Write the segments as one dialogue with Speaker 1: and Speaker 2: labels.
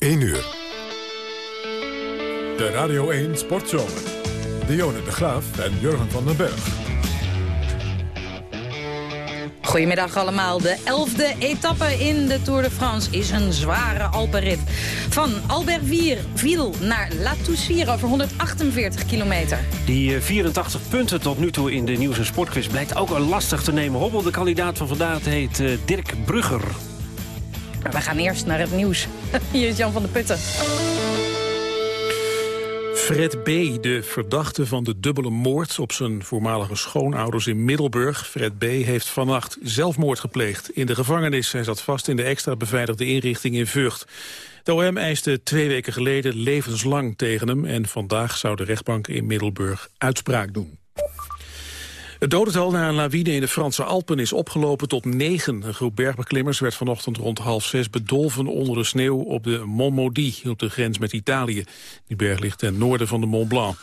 Speaker 1: 1 uur. De Radio 1 Sportzomer. Dionne de Graaf en Jurgen van den Berg.
Speaker 2: Goedemiddag allemaal. De elfde etappe in de Tour de France is een zware Alpenrit. Van Albertville naar La Toussière over 148 kilometer.
Speaker 3: Die 84 eh, punten tot nu toe in de Nieuws- en Sportquiz blijkt ook een lastig te nemen. Hobbel, de kandidaat van vandaag heet eh, Dirk Brugger.
Speaker 2: We gaan eerst naar het nieuws. Hier is Jan van der Putten.
Speaker 4: Fred B., de verdachte van de dubbele moord op zijn voormalige schoonouders in Middelburg. Fred B. heeft vannacht zelfmoord gepleegd in de gevangenis. Hij zat vast in de extra beveiligde inrichting in Vught. De OM eiste twee weken geleden levenslang tegen hem... en vandaag zou de rechtbank in Middelburg uitspraak doen. Het dodental na een lawine in de Franse Alpen is opgelopen tot negen. Een groep bergbeklimmers werd vanochtend rond half zes bedolven onder de sneeuw op de Mont Maudit, op de grens met Italië. Die berg ligt ten noorden van de Mont Blanc.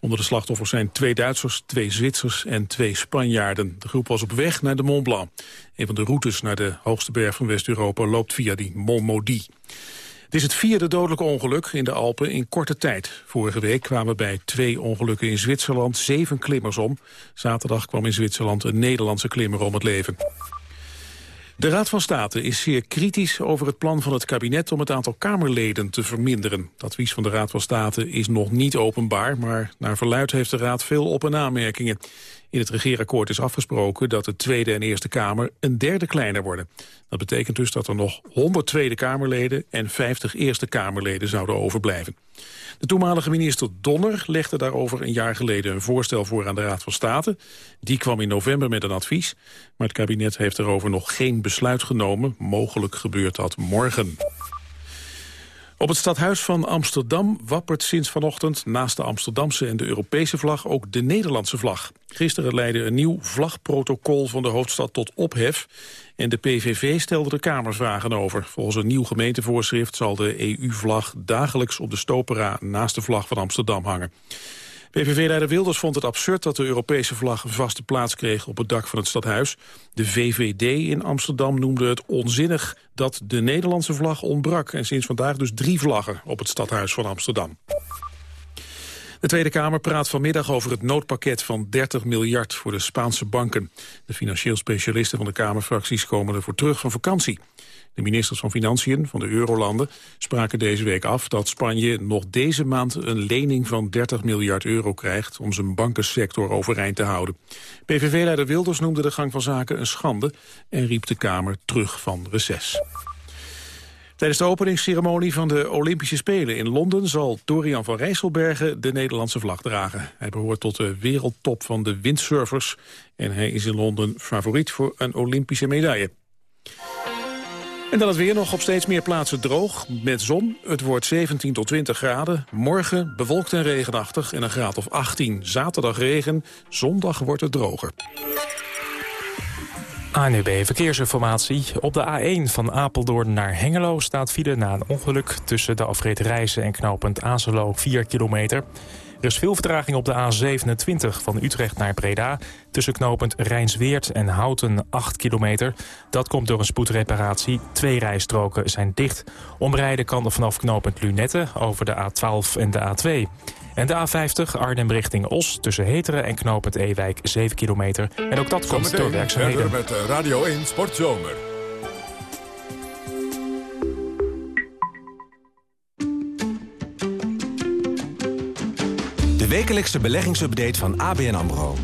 Speaker 4: Onder de slachtoffers zijn twee Duitsers, twee Zwitsers en twee Spanjaarden. De groep was op weg naar de Mont Blanc. Een van de routes naar de hoogste berg van West-Europa loopt via die Mont Maudit. Het is het vierde dodelijke ongeluk in de Alpen in korte tijd. Vorige week kwamen bij twee ongelukken in Zwitserland zeven klimmers om. Zaterdag kwam in Zwitserland een Nederlandse klimmer om het leven. De Raad van State is zeer kritisch over het plan van het kabinet om het aantal Kamerleden te verminderen. Het advies van de Raad van State is nog niet openbaar, maar naar verluid heeft de Raad veel op- en aanmerkingen. In het regeerakkoord is afgesproken dat de Tweede en Eerste Kamer een derde kleiner worden. Dat betekent dus dat er nog 100 Tweede Kamerleden en 50 Eerste Kamerleden zouden overblijven. De toenmalige minister Donner legde daarover een jaar geleden een voorstel voor aan de Raad van State. Die kwam in november met een advies, maar het kabinet heeft erover nog geen besluit genomen. Mogelijk gebeurt dat morgen. Op het stadhuis van Amsterdam wappert sinds vanochtend naast de Amsterdamse en de Europese vlag ook de Nederlandse vlag. Gisteren leidde een nieuw vlagprotocol van de hoofdstad tot ophef en de PVV stelde de Kamervragen over. Volgens een nieuw gemeentevoorschrift zal de EU-vlag dagelijks op de stopera naast de vlag van Amsterdam hangen. PVV-leider Wilders vond het absurd dat de Europese vlag een vaste plaats kreeg op het dak van het stadhuis. De VVD in Amsterdam noemde het onzinnig dat de Nederlandse vlag ontbrak. En sinds vandaag dus drie vlaggen op het stadhuis van Amsterdam. De Tweede Kamer praat vanmiddag over het noodpakket van 30 miljard voor de Spaanse banken. De financieel specialisten van de Kamerfracties komen ervoor terug van vakantie. De ministers van Financiën van de Eurolanden spraken deze week af dat Spanje nog deze maand een lening van 30 miljard euro krijgt om zijn bankensector overeind te houden. PVV-leider Wilders noemde de gang van zaken een schande en riep de Kamer terug van reces. Tijdens de openingsceremonie van de Olympische Spelen in Londen... zal Dorian van Rijsselbergen de Nederlandse vlag dragen. Hij behoort tot de wereldtop van de windsurfers... en hij is in Londen favoriet voor een Olympische medaille. En dan het weer nog op steeds meer plaatsen droog, met zon. Het wordt 17 tot 20 graden. Morgen bewolkt en regenachtig en een graad of 18. Zaterdag regen, zondag wordt het droger.
Speaker 5: ANUB Verkeersinformatie. Op de A1 van Apeldoorn naar Hengelo staat file na een ongeluk... tussen de afrit Reizen en knooppunt Azelo 4 kilometer. Er is veel vertraging op de A27 van Utrecht naar Breda... tussen knooppunt Rijnsweert en Houten 8 kilometer. Dat komt door een spoedreparatie. Twee rijstroken zijn dicht. Omrijden kan er vanaf knooppunt Lunette over de A12 en de A2. En de A50 Arnhem richting Os tussen Heteren en knooppunt Ewijk 7 kilometer. En ook dat komt door werkzaamheden.
Speaker 1: met Radio 1 Sportzomer.
Speaker 6: Wekelijkse beleggingsupdate van ABN AMRO.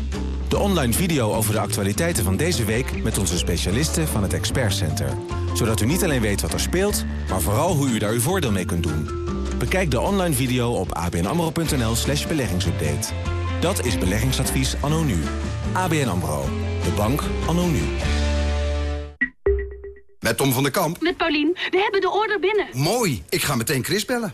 Speaker 6: De online video over de actualiteiten van deze week met onze specialisten van het Expert Center. Zodat u niet alleen weet wat er speelt, maar vooral hoe u daar uw voordeel mee kunt doen. Bekijk de online video op abnamro.nl slash beleggingsupdate. Dat is beleggingsadvies anno nu. ABN AMRO. De bank anno nu.
Speaker 7: Met Tom van der Kamp.
Speaker 8: Met Paulien. We hebben de order binnen.
Speaker 7: Mooi. Ik ga meteen Chris bellen.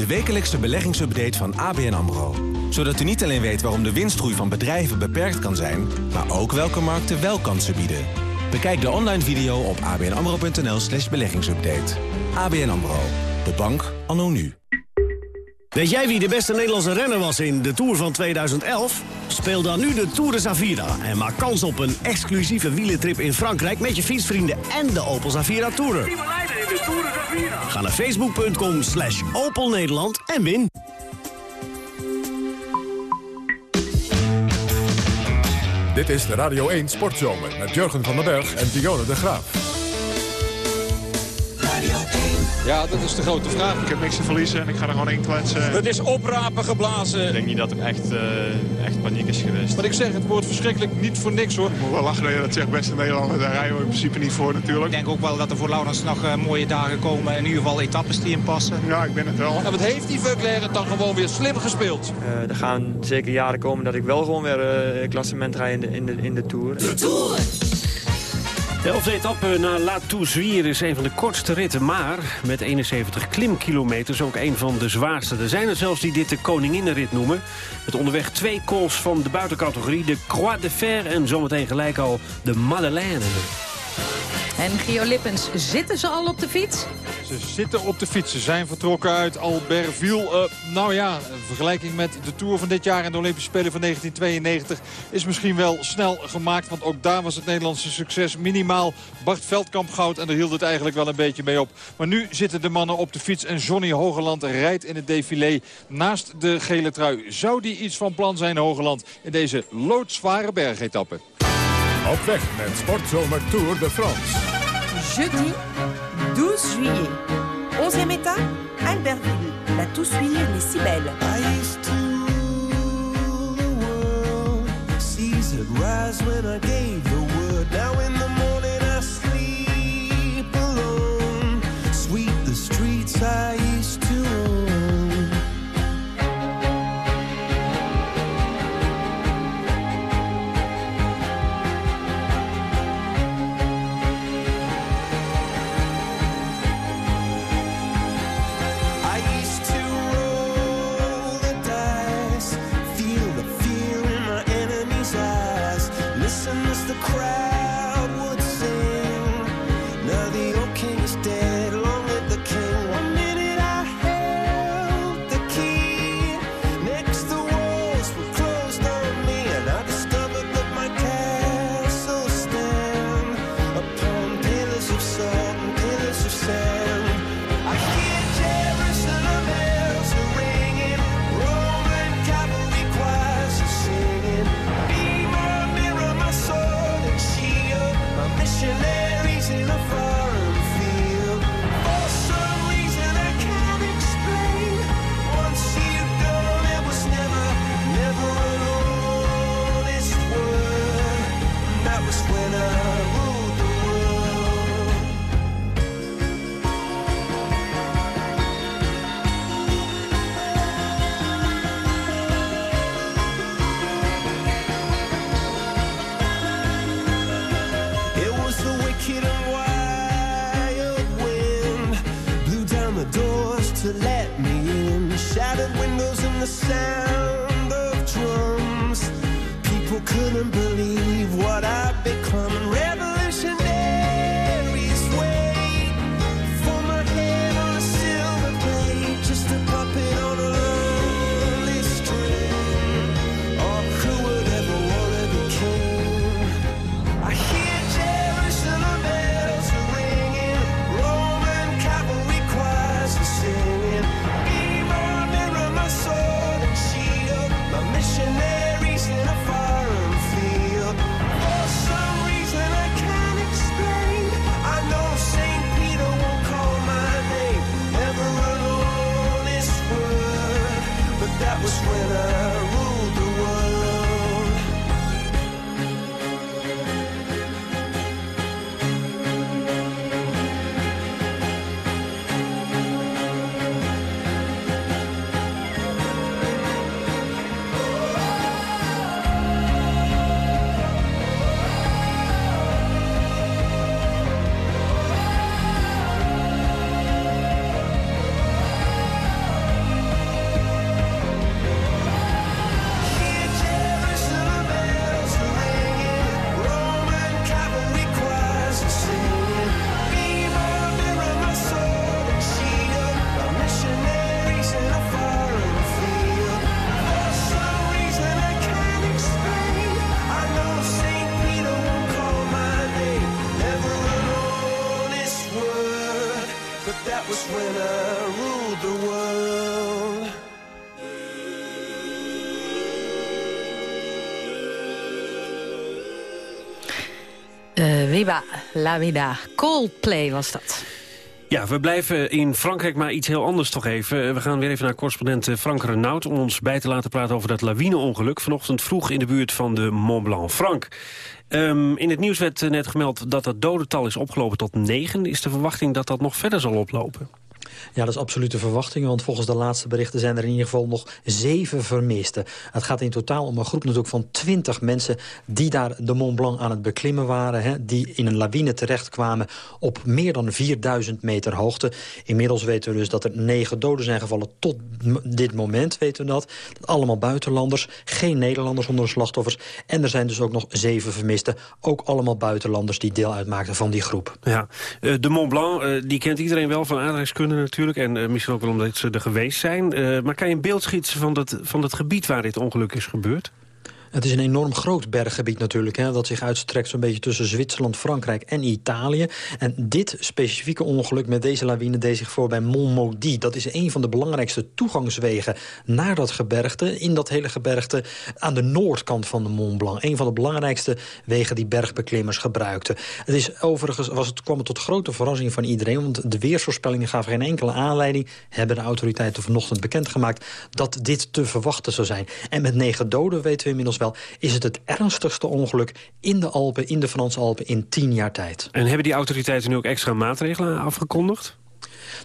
Speaker 6: De wekelijkse beleggingsupdate van ABN AMRO. Zodat u niet alleen weet waarom de winstgroei van bedrijven beperkt kan zijn... maar ook welke markten wel kansen bieden. Bekijk de online video op abnamro.nl slash beleggingsupdate. ABN AMRO, de bank anno nu.
Speaker 9: Weet jij wie de beste Nederlandse renner was in de Tour van 2011? Speel dan nu de Tour de Zavira en maak kans op een exclusieve wielentrip in Frankrijk... met je fietsvrienden en de Opel Zavira Tourer. Ga naar facebook.com slash Opel Nederland en win.
Speaker 1: Dit is de Radio 1 Sportzomer met Jurgen van den Berg en Dionne de Graaf.
Speaker 10: Ja, dat is de grote vraag.
Speaker 11: Ik heb niks te verliezen en ik ga er gewoon in kletsen.
Speaker 10: Het is oprapen geblazen.
Speaker 11: Ik denk niet dat er echt, uh, echt paniek is geweest.
Speaker 10: Maar ik zeg, het wordt verschrikkelijk niet voor niks hoor.
Speaker 11: Ik moet wel lachen dat je dat zegt, beste Nederlander. Daar rijden we in principe niet voor natuurlijk.
Speaker 12: Ik denk ook wel dat er voor Laurens nog uh, mooie dagen komen. In ieder geval etappes die hem passen.
Speaker 11: Ja, ik ben het wel.
Speaker 10: En wat heeft die Veuclair het dan gewoon weer slim gespeeld?
Speaker 13: Uh, er gaan zeker jaren komen dat ik wel gewoon weer klassement rij in de, in, de, in de Tour. De Tour!
Speaker 3: De elfde etappe naar La Touzwier is een van de kortste ritten, maar met 71 klimkilometers ook een van de zwaarste. Er zijn er zelfs die dit de koninginnenrit noemen. Met onderweg twee calls van de buitencategorie, de Croix de Fer en zometeen gelijk al de Madeleine.
Speaker 2: En Gio Lippens, zitten ze al op de fiets?
Speaker 10: Ze zitten op de fiets. Ze zijn vertrokken uit Albertville. Uh, nou ja, een vergelijking met de Tour van dit jaar en de Olympische Spelen van 1992 is misschien wel snel gemaakt. Want ook daar was het Nederlandse succes minimaal. Bart Veldkamp goud en daar hield het eigenlijk wel een beetje mee op. Maar nu zitten de mannen op de fiets en Johnny Hogeland rijdt in het défilé naast de gele trui. Zou die iets van plan zijn, Hogeland, in deze loodzware bergetappe?
Speaker 1: Op weg met Sportzomer Tour de France.
Speaker 14: Jeudi 12 juillet. 11e étape, Albertville. La Toussuire, les Cibelles. I used to rule the world. Seas had rise when I gave the word. Now in the crowd
Speaker 2: this. Viva la vida. Coldplay was dat.
Speaker 3: Ja, we blijven in Frankrijk, maar iets heel anders toch even. We gaan weer even naar correspondent Frank Renaud... om ons bij te laten praten over dat lawineongeluk... vanochtend vroeg in de buurt van de Mont Blanc. Frank, um, in het nieuws werd net gemeld dat het dodental is opgelopen tot negen. Is de verwachting dat dat nog verder zal oplopen?
Speaker 15: Ja, dat is absolute verwachting, want volgens de laatste berichten zijn er in ieder geval nog zeven vermisten. Het gaat in totaal om een groep natuurlijk van twintig mensen die daar de Mont Blanc aan het beklimmen waren. Hè, die in een lawine terechtkwamen op meer dan 4000 meter hoogte. Inmiddels weten we dus dat er negen doden zijn gevallen tot dit moment, weten we dat. Allemaal buitenlanders, geen Nederlanders onder de slachtoffers. En er zijn dus ook nog zeven vermisten, ook allemaal buitenlanders die deel uitmaakten van die groep.
Speaker 3: Ja, eh, de Mont Blanc, eh, die kent iedereen wel van aardrijkskunde natuurlijk. En uh, misschien ook wel omdat ze er geweest zijn. Uh, maar kan je een beeld schietsen van het, van het gebied waar dit ongeluk is gebeurd?
Speaker 15: Het is een enorm groot berggebied natuurlijk... Hè, dat zich uitstrekt zo'n beetje tussen Zwitserland, Frankrijk en Italië. En dit specifieke ongeluk met deze lawine deed zich voor bij Montmaudit. Dat is een van de belangrijkste toegangswegen naar dat gebergte... in dat hele gebergte aan de noordkant van de Mont Blanc. Een van de belangrijkste wegen die bergbeklimmers gebruikten. Het is overigens, was het, kwam het tot grote verrassing van iedereen... want de weersvoorspellingen gaven geen enkele aanleiding... hebben de autoriteiten vanochtend bekendgemaakt... dat dit te verwachten zou zijn. En met negen doden weten we inmiddels wel... is het het ernstigste ongeluk in de Alpen, in de Franse Alpen, in tien jaar tijd.
Speaker 3: En hebben die autoriteiten nu ook extra maatregelen afgekondigd?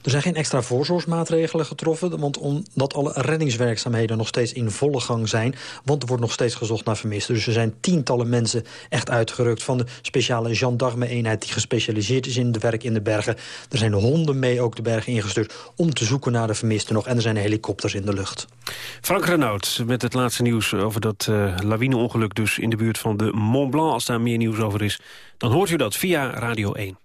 Speaker 15: Er zijn geen extra voorzorgsmaatregelen getroffen... want omdat alle reddingswerkzaamheden nog steeds in volle gang zijn... want er wordt nog steeds gezocht naar vermisten. Dus er zijn tientallen mensen echt uitgerukt... van de speciale gendarme-eenheid die gespecialiseerd is in het werk in de bergen. Er zijn honden mee ook de bergen ingestuurd... om te zoeken naar de vermisten nog. En er zijn helikopters in de lucht.
Speaker 3: Frank Renaud met het laatste nieuws over dat uh, lawineongeluk... dus in de buurt van de Mont Blanc. Als daar meer nieuws over is, dan hoort u dat via Radio 1.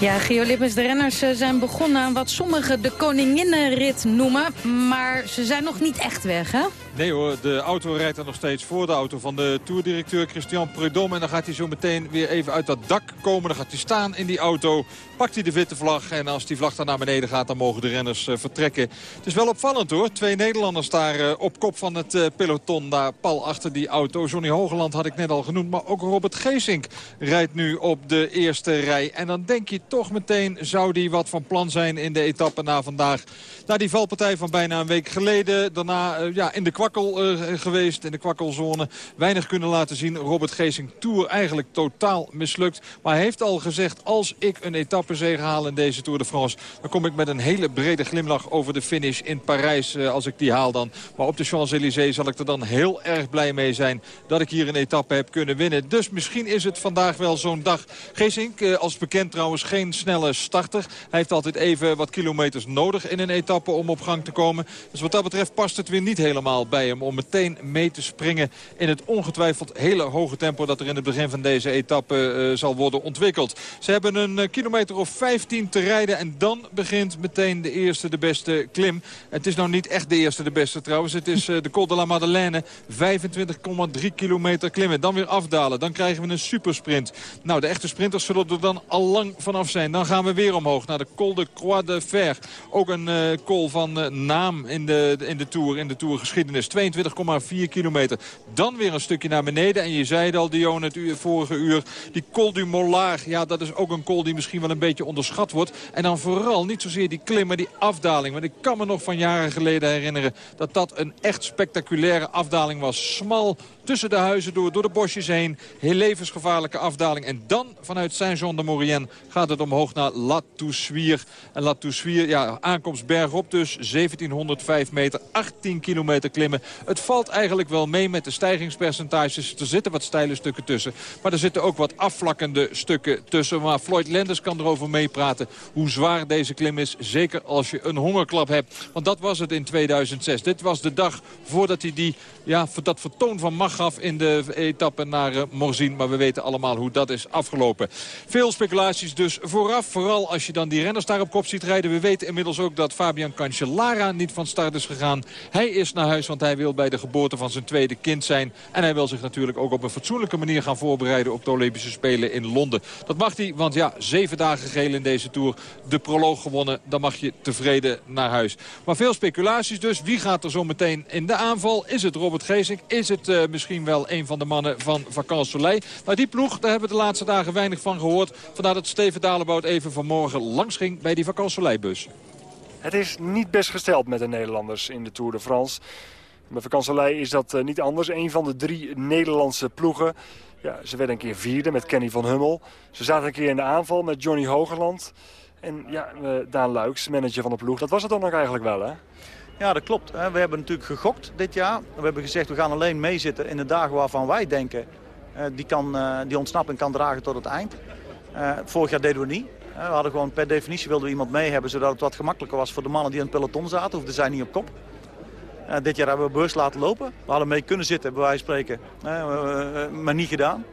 Speaker 2: Ja, Gio Lippens, de renners eh, zijn begonnen aan wat sommigen de koninginnenrit noemen. Maar ze zijn nog niet echt weg, hè?
Speaker 10: Nee hoor, de auto rijdt er nog steeds voor de auto van de toerdirecteur Christian Prudhomme. En dan gaat hij zo meteen weer even uit dat dak komen. Dan gaat hij staan in die auto, pakt hij de witte vlag. En als die vlag dan naar beneden gaat, dan mogen de renners uh, vertrekken. Het is wel opvallend hoor. Twee Nederlanders daar uh, op kop van het uh, peloton. Daar pal achter die auto. Johnny Hogeland had ik net al genoemd. Maar ook Robert Geesink rijdt nu op de eerste rij. En dan denk je toch meteen, zou die wat van plan zijn in de etappe na vandaag. Na die valpartij van bijna een week geleden. Daarna ja, in de uh, geweest, in de kwakkelzone. Weinig kunnen laten zien. Robert Geesing Tour eigenlijk totaal mislukt. Maar hij heeft al gezegd, als ik een etappezege haal in deze Tour de France... dan kom ik met een hele brede glimlach over de finish in Parijs, uh, als ik die haal dan. Maar op de Champs-Élysées zal ik er dan heel erg blij mee zijn... dat ik hier een etappe heb kunnen winnen. Dus misschien is het vandaag wel zo'n dag. Geesink, uh, als bekend trouwens, geen snelle starter. Hij heeft altijd even wat kilometers nodig in een etappe om op gang te komen. Dus wat dat betreft past het weer niet helemaal bij hem om meteen mee te springen in het ongetwijfeld hele hoge tempo dat er in het begin van deze etappe uh, zal worden ontwikkeld. Ze hebben een uh, kilometer of 15 te rijden en dan begint meteen de eerste de beste klim. Het is nou niet echt de eerste de beste trouwens. Het is uh, de Col de la Madeleine. 25,3 kilometer klimmen. Dan weer afdalen. Dan krijgen we een supersprint. Nou, de echte sprinters zullen er dan al lang vanaf zijn. Dan gaan we weer omhoog naar de Col de Croix de Fer. Ook een col van naam in de, in de Tour, in de Tourgeschiedenis. 22,4 kilometer. Dan weer een stukje naar beneden. En je zei het al, Dion, het uur, vorige uur. Die Col du Mollard, ja, dat is ook een col die misschien wel een beetje onderschat wordt. En dan vooral niet zozeer die klim, maar die afdaling. Want ik kan me nog van jaren geleden herinneren... dat dat een echt spectaculaire afdaling was. Smal, tussen de huizen door, door de bosjes heen. Heel levensgevaarlijke afdaling. En dan vanuit Saint-Jean-de-Maurienne gaat het omhoog naar La Toussuire. En La Toussuire, ja, aankomst bergop dus. 1705 meter, 18 kilometer klimmen. Het valt eigenlijk wel mee met de stijgingspercentages. Er zitten wat steile stukken tussen. Maar er zitten ook wat afvlakkende stukken tussen. Maar Floyd Lenders kan erover meepraten hoe zwaar deze klim is. Zeker als je een hongerklap hebt. Want dat was het in 2006. Dit was de dag voordat hij die, ja, dat vertoon van macht in de etappe naar uh, Morzine. Maar we weten allemaal hoe dat is afgelopen. Veel speculaties dus vooraf. Vooral als je dan die renners daar op kop ziet rijden. We weten inmiddels ook dat Fabian Cancellara niet van start is gegaan. Hij is naar huis, want hij wil bij de geboorte van zijn tweede kind zijn. En hij wil zich natuurlijk ook op een fatsoenlijke manier gaan voorbereiden... op de Olympische Spelen in Londen. Dat mag hij, want ja, zeven dagen geel in deze Tour. De proloog gewonnen, dan mag je tevreden naar huis. Maar veel speculaties dus. Wie gaat er zo meteen in de aanval? Is het Robert Geesink? Is het uh, misschien wel een van de mannen van Vakant Soleil? Nou, die ploeg, daar hebben we de laatste dagen weinig van gehoord. Vandaar dat Steven Dalebout even vanmorgen langs ging bij die Vakant Soleil-bus.
Speaker 16: Het is niet best gesteld met de Nederlanders in de Tour de France. Bij Vakant Soleil is dat uh, niet anders. Een van de drie Nederlandse ploegen. Ja, ze werden een keer vierde met Kenny van Hummel. Ze zaten een keer in de aanval met Johnny Hogerland. En ja, uh, Daan Luiks, manager van de ploeg. Dat was het dan ook eigenlijk wel, hè?
Speaker 17: Ja, dat klopt. We hebben natuurlijk gegokt dit jaar. We hebben gezegd, we gaan alleen meezitten in de dagen waarvan wij denken... Uh, die, kan, uh, die ontsnapping kan dragen tot het eind. Uh, vorig jaar deden we niet. we hadden gewoon per definitie wilden we iemand mee hebben... zodat het wat gemakkelijker was voor de mannen die in het peloton zaten. Hoefden zij niet op kop. dit jaar hebben we beurs laten lopen. We hadden mee kunnen zitten, bij wijze spreken. maar niet gedaan.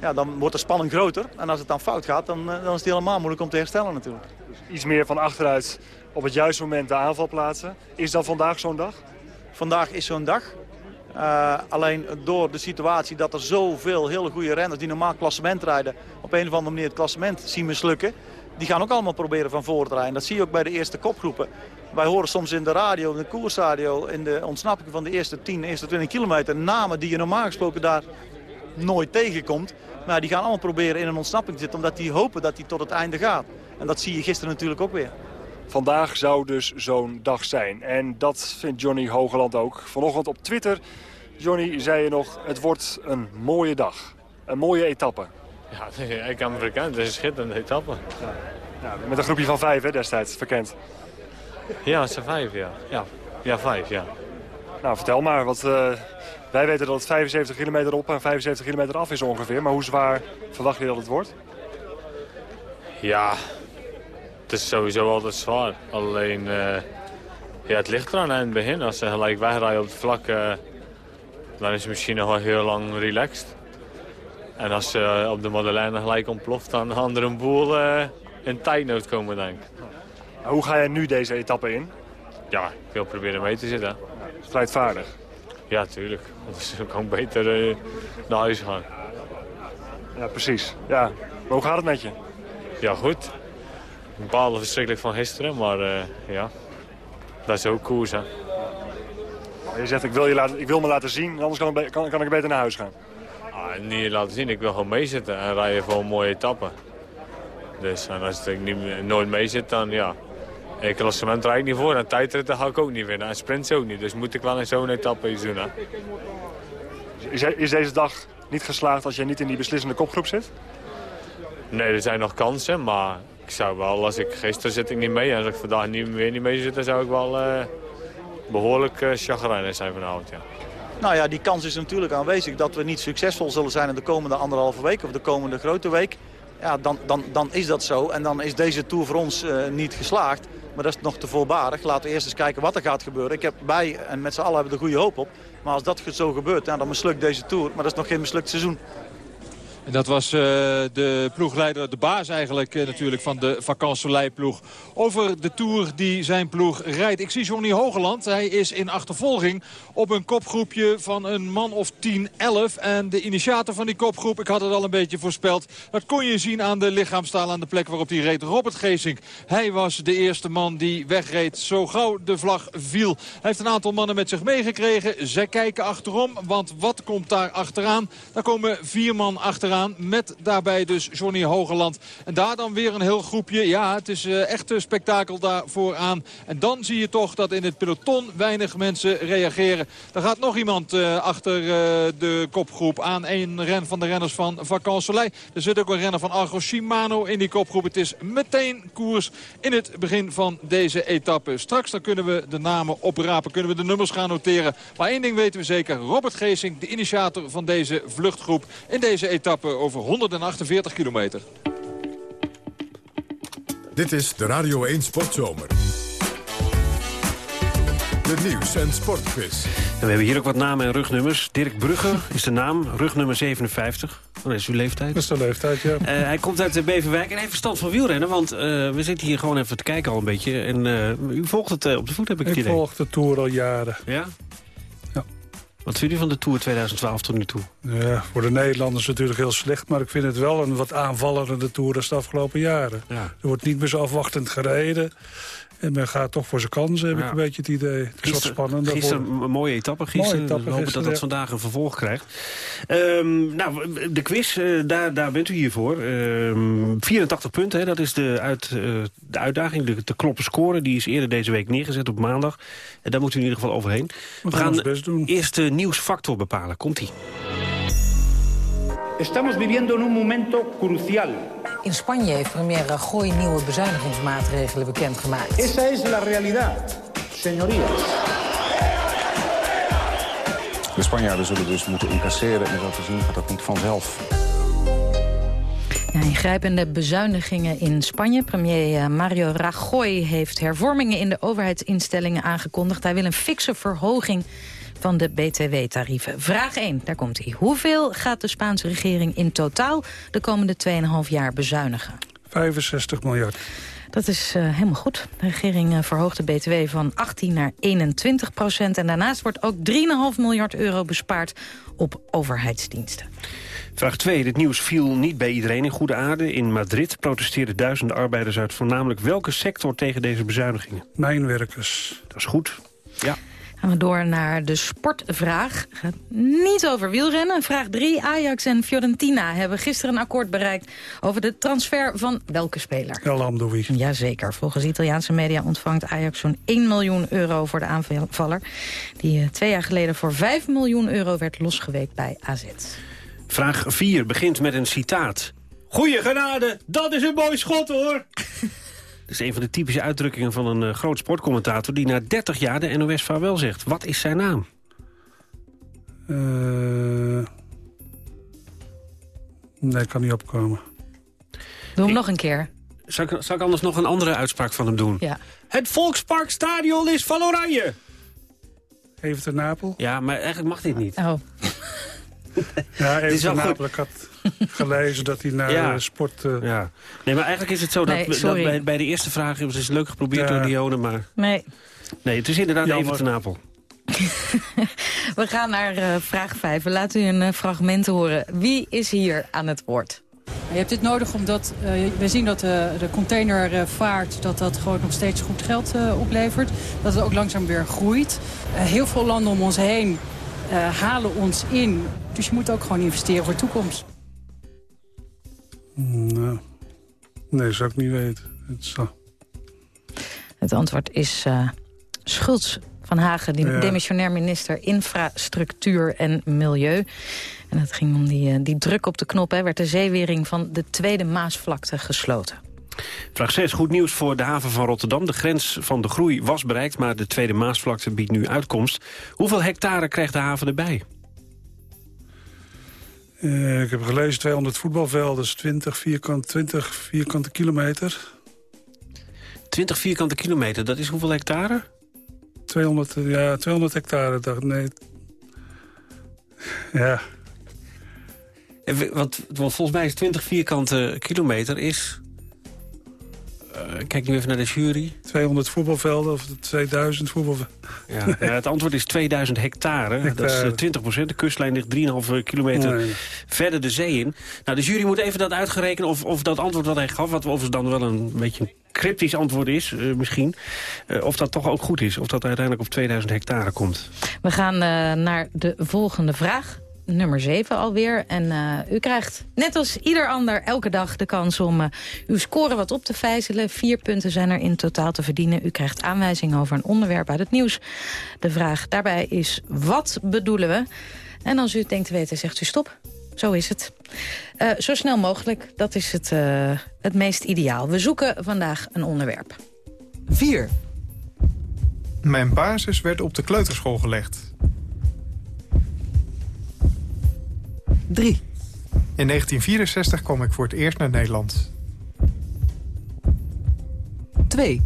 Speaker 17: Ja, dan wordt de spanning groter. En als het dan fout gaat, dan, dan is het helemaal moeilijk om te herstellen natuurlijk.
Speaker 16: Dus iets meer van achteruit op het juiste moment de aanval plaatsen. Is dat vandaag zo'n dag?
Speaker 17: Vandaag is zo'n dag. Uh, alleen door de situatie dat er zoveel hele goede renners die normaal klassement rijden... op een of andere manier het klassement zien mislukken... die gaan ook allemaal proberen van voor te rijden. Dat zie je ook bij de eerste kopgroepen. Wij horen soms in de radio, in de koersradio... in de ontsnapping van de eerste 10, de eerste 20 kilometer... namen die je normaal gesproken daar nooit tegenkomt. Maar die gaan allemaal proberen in een ontsnapping te zitten... omdat die hopen dat die tot het einde gaat. En dat zie je gisteren natuurlijk ook weer.
Speaker 16: Vandaag zou dus zo'n dag zijn. En dat vindt Johnny Hogeland ook. Vanochtend op Twitter, Johnny, zei je nog... het wordt een mooie dag. Een mooie etappe.
Speaker 18: Ja, ik kan me verkennen. Het is een schitterende etappe.
Speaker 16: Ja. Ja, met een groepje van vijf hè, destijds, verkend.
Speaker 18: Ja, het zijn vijf, ja. Ja, ja vijf, ja.
Speaker 16: Nou, vertel maar, want uh, wij weten dat het 75 kilometer op en 75 kilometer af is ongeveer. Maar hoe zwaar verwacht je dat het wordt?
Speaker 18: Ja, het is sowieso altijd zwaar. Alleen, uh, ja, het ligt eraan aan het begin. Als ze gelijk wegrijden op het vlak, uh, dan is het misschien nog wel heel lang relaxed. En als ze uh, op de Madeleine gelijk ontploft, dan gaan er een boel in tijdnood komen, denk ik.
Speaker 16: Hoe ga jij nu deze etappe in?
Speaker 18: Ja, ik wil proberen mee te zitten.
Speaker 16: Strijdvaardig?
Speaker 18: Ja, tuurlijk. Ik kan beter naar huis gaan.
Speaker 16: Ja, precies. Ja. Maar hoe gaat het met je?
Speaker 18: Ja, goed. Ik baalde verschrikkelijk van gisteren, maar uh, ja, dat is ook koers, hè.
Speaker 16: Je zegt, ik wil, je laten, ik wil me laten zien, anders kan ik, kan, kan ik beter naar huis gaan.
Speaker 18: Ah, niet laten zien, ik wil gewoon meezitten en rijden voor een mooie etappe. Dus en als ik niet, nooit meezit, dan ja, een klassement rijd ik niet voor. En tijdritten ga ik ook niet winnen. En sprints ook niet. Dus moet ik wel in zo'n etappe iets doen. Hè.
Speaker 16: Is, is deze dag niet geslaagd als je niet in die beslissende kopgroep zit?
Speaker 18: Nee, er zijn nog kansen. Maar ik zou wel, als ik gisteren zit ik niet mee. En als ik vandaag niet, weer niet mee zit, dan zou ik wel uh, behoorlijk uh, chagrijnig zijn vanavond. Ja.
Speaker 17: Nou ja, die kans is natuurlijk aanwezig dat we niet succesvol zullen zijn in de komende anderhalve week of de komende grote week. Ja, dan, dan, dan is dat zo. En dan is deze Tour voor ons uh, niet geslaagd. Maar dat is nog te voorbarig. Laten we eerst eens kijken wat er gaat gebeuren. Ik heb bij, en met z'n allen hebben er goede hoop op. Maar als dat zo gebeurt, dan mislukt deze Tour. Maar dat is nog geen mislukt seizoen.
Speaker 10: En dat was uh, de ploegleider, de baas eigenlijk uh, natuurlijk van de Vacansoleil-ploeg. Over de Tour die zijn ploeg rijdt. Ik zie Johnny Hogeland. Hij is in achtervolging op een kopgroepje van een man of 10, 11. En de initiator van die kopgroep, ik had het al een beetje voorspeld. Dat kon je zien aan de lichaamstaal aan de plek waarop hij reed. Robert Geesink. Hij was de eerste man die wegreed zo gauw de vlag viel. Hij heeft een aantal mannen met zich meegekregen. Zij kijken achterom, want wat komt daar achteraan? Daar komen vier man achteraan met daarbij dus Johnny Hogeland. En daar dan weer een heel groepje. Ja, het is uh, echt een spektakel daar vooraan. En dan zie je toch dat in het peloton weinig mensen reageren. Er gaat nog iemand uh, achter uh, de kopgroep aan. Een ren van de renners van Vacan Soleil. Er zit ook een renner van Argo Shimano in die kopgroep. Het is meteen koers in het begin van deze etappe. Straks dan kunnen we de namen oprapen. Kunnen we de nummers gaan noteren. Maar één ding weten we zeker. Robert Geesing, de initiator van deze vluchtgroep in deze etappe over 148 kilometer.
Speaker 1: Dit is de Radio 1 Sportzomer. De nieuws- en sportquiz.
Speaker 3: En we hebben hier ook wat namen en rugnummers. Dirk Brugge is de naam, rugnummer 57. Oh, dat is uw leeftijd.
Speaker 19: Dat is de leeftijd, ja.
Speaker 3: Eh, hij komt uit de Beverwijk en heeft verstand van wielrennen. Want eh, we zitten hier gewoon even te kijken al een beetje. En eh, u volgt het op de voet, heb ik, het
Speaker 19: Ik
Speaker 3: idee.
Speaker 19: volg de Tour al jaren.
Speaker 3: Ja?
Speaker 19: Ja.
Speaker 3: Wat vindt u van de Tour 2012 tot nu toe?
Speaker 19: Ja, voor de Nederlanders natuurlijk heel slecht, maar ik vind het wel een wat aanvallende Tour als de afgelopen jaren.
Speaker 3: Ja.
Speaker 19: Er wordt niet meer zo afwachtend gereden. En men gaat toch voor zijn kansen, heb
Speaker 3: Ja.
Speaker 19: ik een beetje het idee. Het is wat spannender.
Speaker 3: Gisteren een mooie etappe. Gisteren.
Speaker 19: Mooie etappe
Speaker 3: we hopen dat
Speaker 19: ja.
Speaker 3: vandaag een vervolg krijgt. Ehm, nou, de quiz, eh, daar, daar bent u hier voor. Ehm 84 punten, hè, dat is de, uit, eh, de uitdaging. De, de kloppen scoren, die is eerder deze week neergezet op maandag. En daar moet u in ieder geval overheen.
Speaker 19: We gaan best doen.
Speaker 3: eerst de nieuwsfactor bepalen. Komt-ie.
Speaker 20: Estamos viviendo en un momento crucial.
Speaker 21: In Spanje heeft premier Rajoy nieuwe bezuinigingsmaatregelen bekendgemaakt.
Speaker 20: Esa es la realidad, señorías.
Speaker 22: De Spanjaarden zullen dus moeten incasseren en zo te zien gaat dat niet vanzelf.
Speaker 2: Ja, ingrijpende bezuinigingen in Spanje. Premier eh, Mario Rajoy heeft hervormingen in de overheidsinstellingen aangekondigd. Hij wil een fikse verhoging van de BTW-tarieven. Vraag 1, daar komt hij. Hoeveel gaat de Spaanse regering in totaal de komende 2,5 jaar bezuinigen?
Speaker 19: 65 miljard.
Speaker 2: Dat is eh, helemaal goed. De regering eh, verhoogt de BTW van 18 naar 21 procent. En daarnaast wordt ook 3,5 miljard euro bespaard op overheidsdiensten.
Speaker 3: Vraag 2. Dit nieuws viel niet bij iedereen in goede aarde. In Madrid protesteerden duizenden arbeiders uit voornamelijk welke sector tegen deze bezuinigingen?
Speaker 19: Mijnwerkers.
Speaker 3: Dat is goed. Ja.
Speaker 2: Gaan we door naar de sportvraag. Gaat niet over wielrennen. Vraag 3. Ajax en Fiorentina hebben gisteren een akkoord bereikt... over de transfer van welke speler?
Speaker 19: El Amdoui.
Speaker 2: Jazeker. Volgens Italiaanse media ontvangt Ajax zo'n 1 miljoen euro voor de aanvaller... die eh, twee jaar geleden voor 5 miljoen euro werd losgeweekt bij AZ.
Speaker 3: Vraag 4 begint met een citaat. Goeie genade, dat is een mooi schot hoor. Is een van de typische uitdrukkingen van een eh, groot sportcommentator... die na 30 jaar de NOS vaarwel zegt. Wat is zijn naam?
Speaker 19: Eh, nee, ik kan niet opkomen.
Speaker 2: Doe hem nog een keer.
Speaker 3: Zal ik, zal ik anders nog een andere uitspraak van hem doen?
Speaker 2: Ja.
Speaker 3: Het Volksparkstadion is van Oranje.
Speaker 19: Even de Napel?
Speaker 3: Ja, maar eigenlijk mag dit niet.
Speaker 2: Oh.
Speaker 19: Ja, even
Speaker 3: goed.
Speaker 19: Napel. Ik had gelezen dat hij naar
Speaker 3: Ja.
Speaker 19: sport... eh,
Speaker 3: Ja. Nee, maar eigenlijk is het zo dat,
Speaker 2: Nee,
Speaker 3: dat bij, bij de eerste vraag... Het is leuk geprobeerd
Speaker 19: Ja.
Speaker 3: door Dione, maar...
Speaker 2: Nee.
Speaker 3: Nee, het is inderdaad
Speaker 19: Jammer.
Speaker 3: even te Napel.
Speaker 2: We gaan naar eh, vraag 5. We laten u een eh, fragment horen. Wie is hier aan het woord?
Speaker 23: Je hebt dit nodig omdat eh, we zien dat de, de containervaart dat dat gewoon nog steeds goed geld eh, oplevert. Dat het ook langzaam weer groeit. Eh, heel veel landen om ons heen eh, halen ons in. Dus je moet ook gewoon investeren voor de toekomst.
Speaker 19: Nou, nee, zou ik niet weten. Het
Speaker 2: Het antwoord is eh Schultz van Hagen, die
Speaker 19: Ja.
Speaker 2: demissionair minister Infrastructuur en Milieu. En het ging om die, eh, die druk op de knop, hè, werd de zeewering van de Tweede Maasvlakte gesloten.
Speaker 3: Vraag 6. Goed nieuws voor de haven van Rotterdam. De grens van de groei was bereikt, maar de Tweede Maasvlakte biedt nu uitkomst. Hoeveel hectare krijgt de haven erbij?
Speaker 19: Eh, ik heb gelezen 200 voetbalvelden, dus 20 vierkant, 20 vierkante kilometer.
Speaker 3: 20 vierkante kilometer, dat is hoeveel hectare?
Speaker 19: 200, eh, ja, 200 hectare. Dacht, nee. Ja,
Speaker 3: En Want, want volgens mij is 20 vierkante kilometer is... eh, kijk nu even naar de jury.
Speaker 19: 200 voetbalvelden of 2000 voetbalvelden.
Speaker 3: Ja, ja, het antwoord is 2000 hectare. Dat is eh,
Speaker 19: Hectare.
Speaker 3: 20 procent. De kustlijn ligt 3,5 kilometer
Speaker 19: Nee.
Speaker 3: verder de zee in. Nou, de jury moet even dat uitgerekenen of, of dat antwoord wat hij gaf... wat overigens dan wel een beetje een cryptisch antwoord is, eh, misschien... eh, of dat toch ook goed is. Of dat uiteindelijk op 2000 hectare komt.
Speaker 2: We gaan eh, naar de volgende vraag. Nummer 7 alweer. En eh, u krijgt, net als ieder ander, elke dag de kans om eh, uw score wat op te vijzelen. Vier punten zijn er in totaal te verdienen. U krijgt aanwijzingen over een onderwerp uit het nieuws. De vraag daarbij is, wat bedoelen we? En als u het denkt te weten, zegt u stop. Zo is het. Eh, zo snel mogelijk, dat is het, het meest ideaal. We zoeken vandaag een onderwerp.
Speaker 24: 4. Mijn basis werd op de kleuterschool gelegd. 3. In 1964 kwam ik voor het eerst naar Nederland. 2.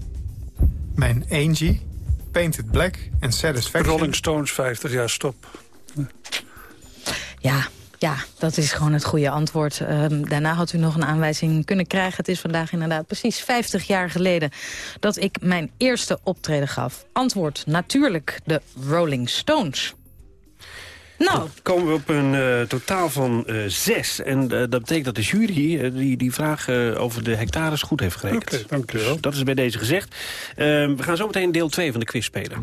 Speaker 24: Mijn Angie, Painted Black en Satisfaction.
Speaker 19: Rolling Stones 50 jaar stop.
Speaker 2: Ja, ja, dat is gewoon het goede antwoord. Ehm, daarna had u nog een aanwijzing kunnen krijgen. Het is vandaag inderdaad precies 50 jaar geleden... dat ik mijn eerste optreden gaf. Antwoord natuurlijk de Rolling Stones. Nou,
Speaker 3: Dan komen we op een eh, totaal van eh, zes. En eh, dat betekent dat de jury die, die vraag over de hectares goed heeft gerekend.
Speaker 19: Oké, dank u wel.
Speaker 3: Dus dat is bij deze gezegd. Ehm, we gaan zo meteen deel 2 van de quiz spelen.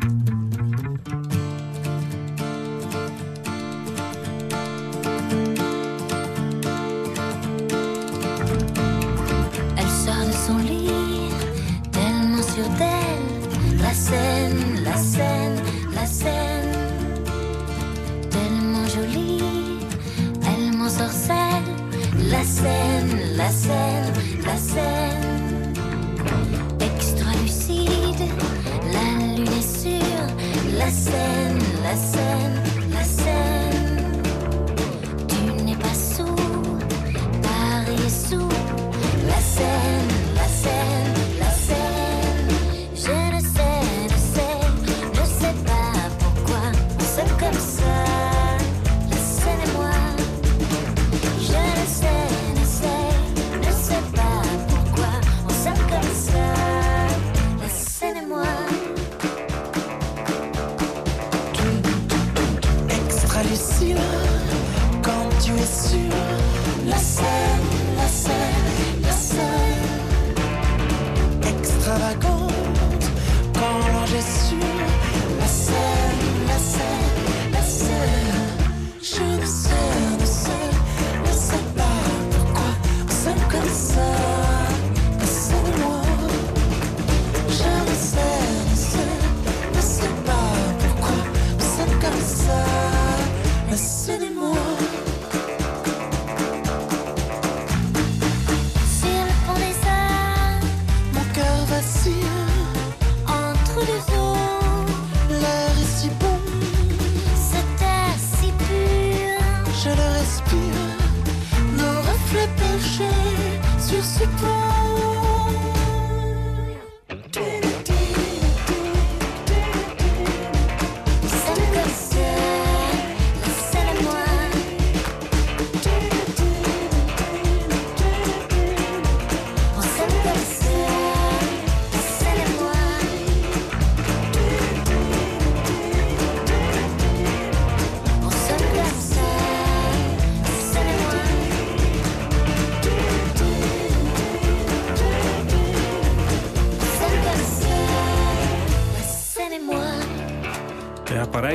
Speaker 25: Elle sort de son lit, tellement sûre d'elle. La scène, la scène, scène, la scène, la scène. Extra lucide, la lune est sûre. La la scène, la scène.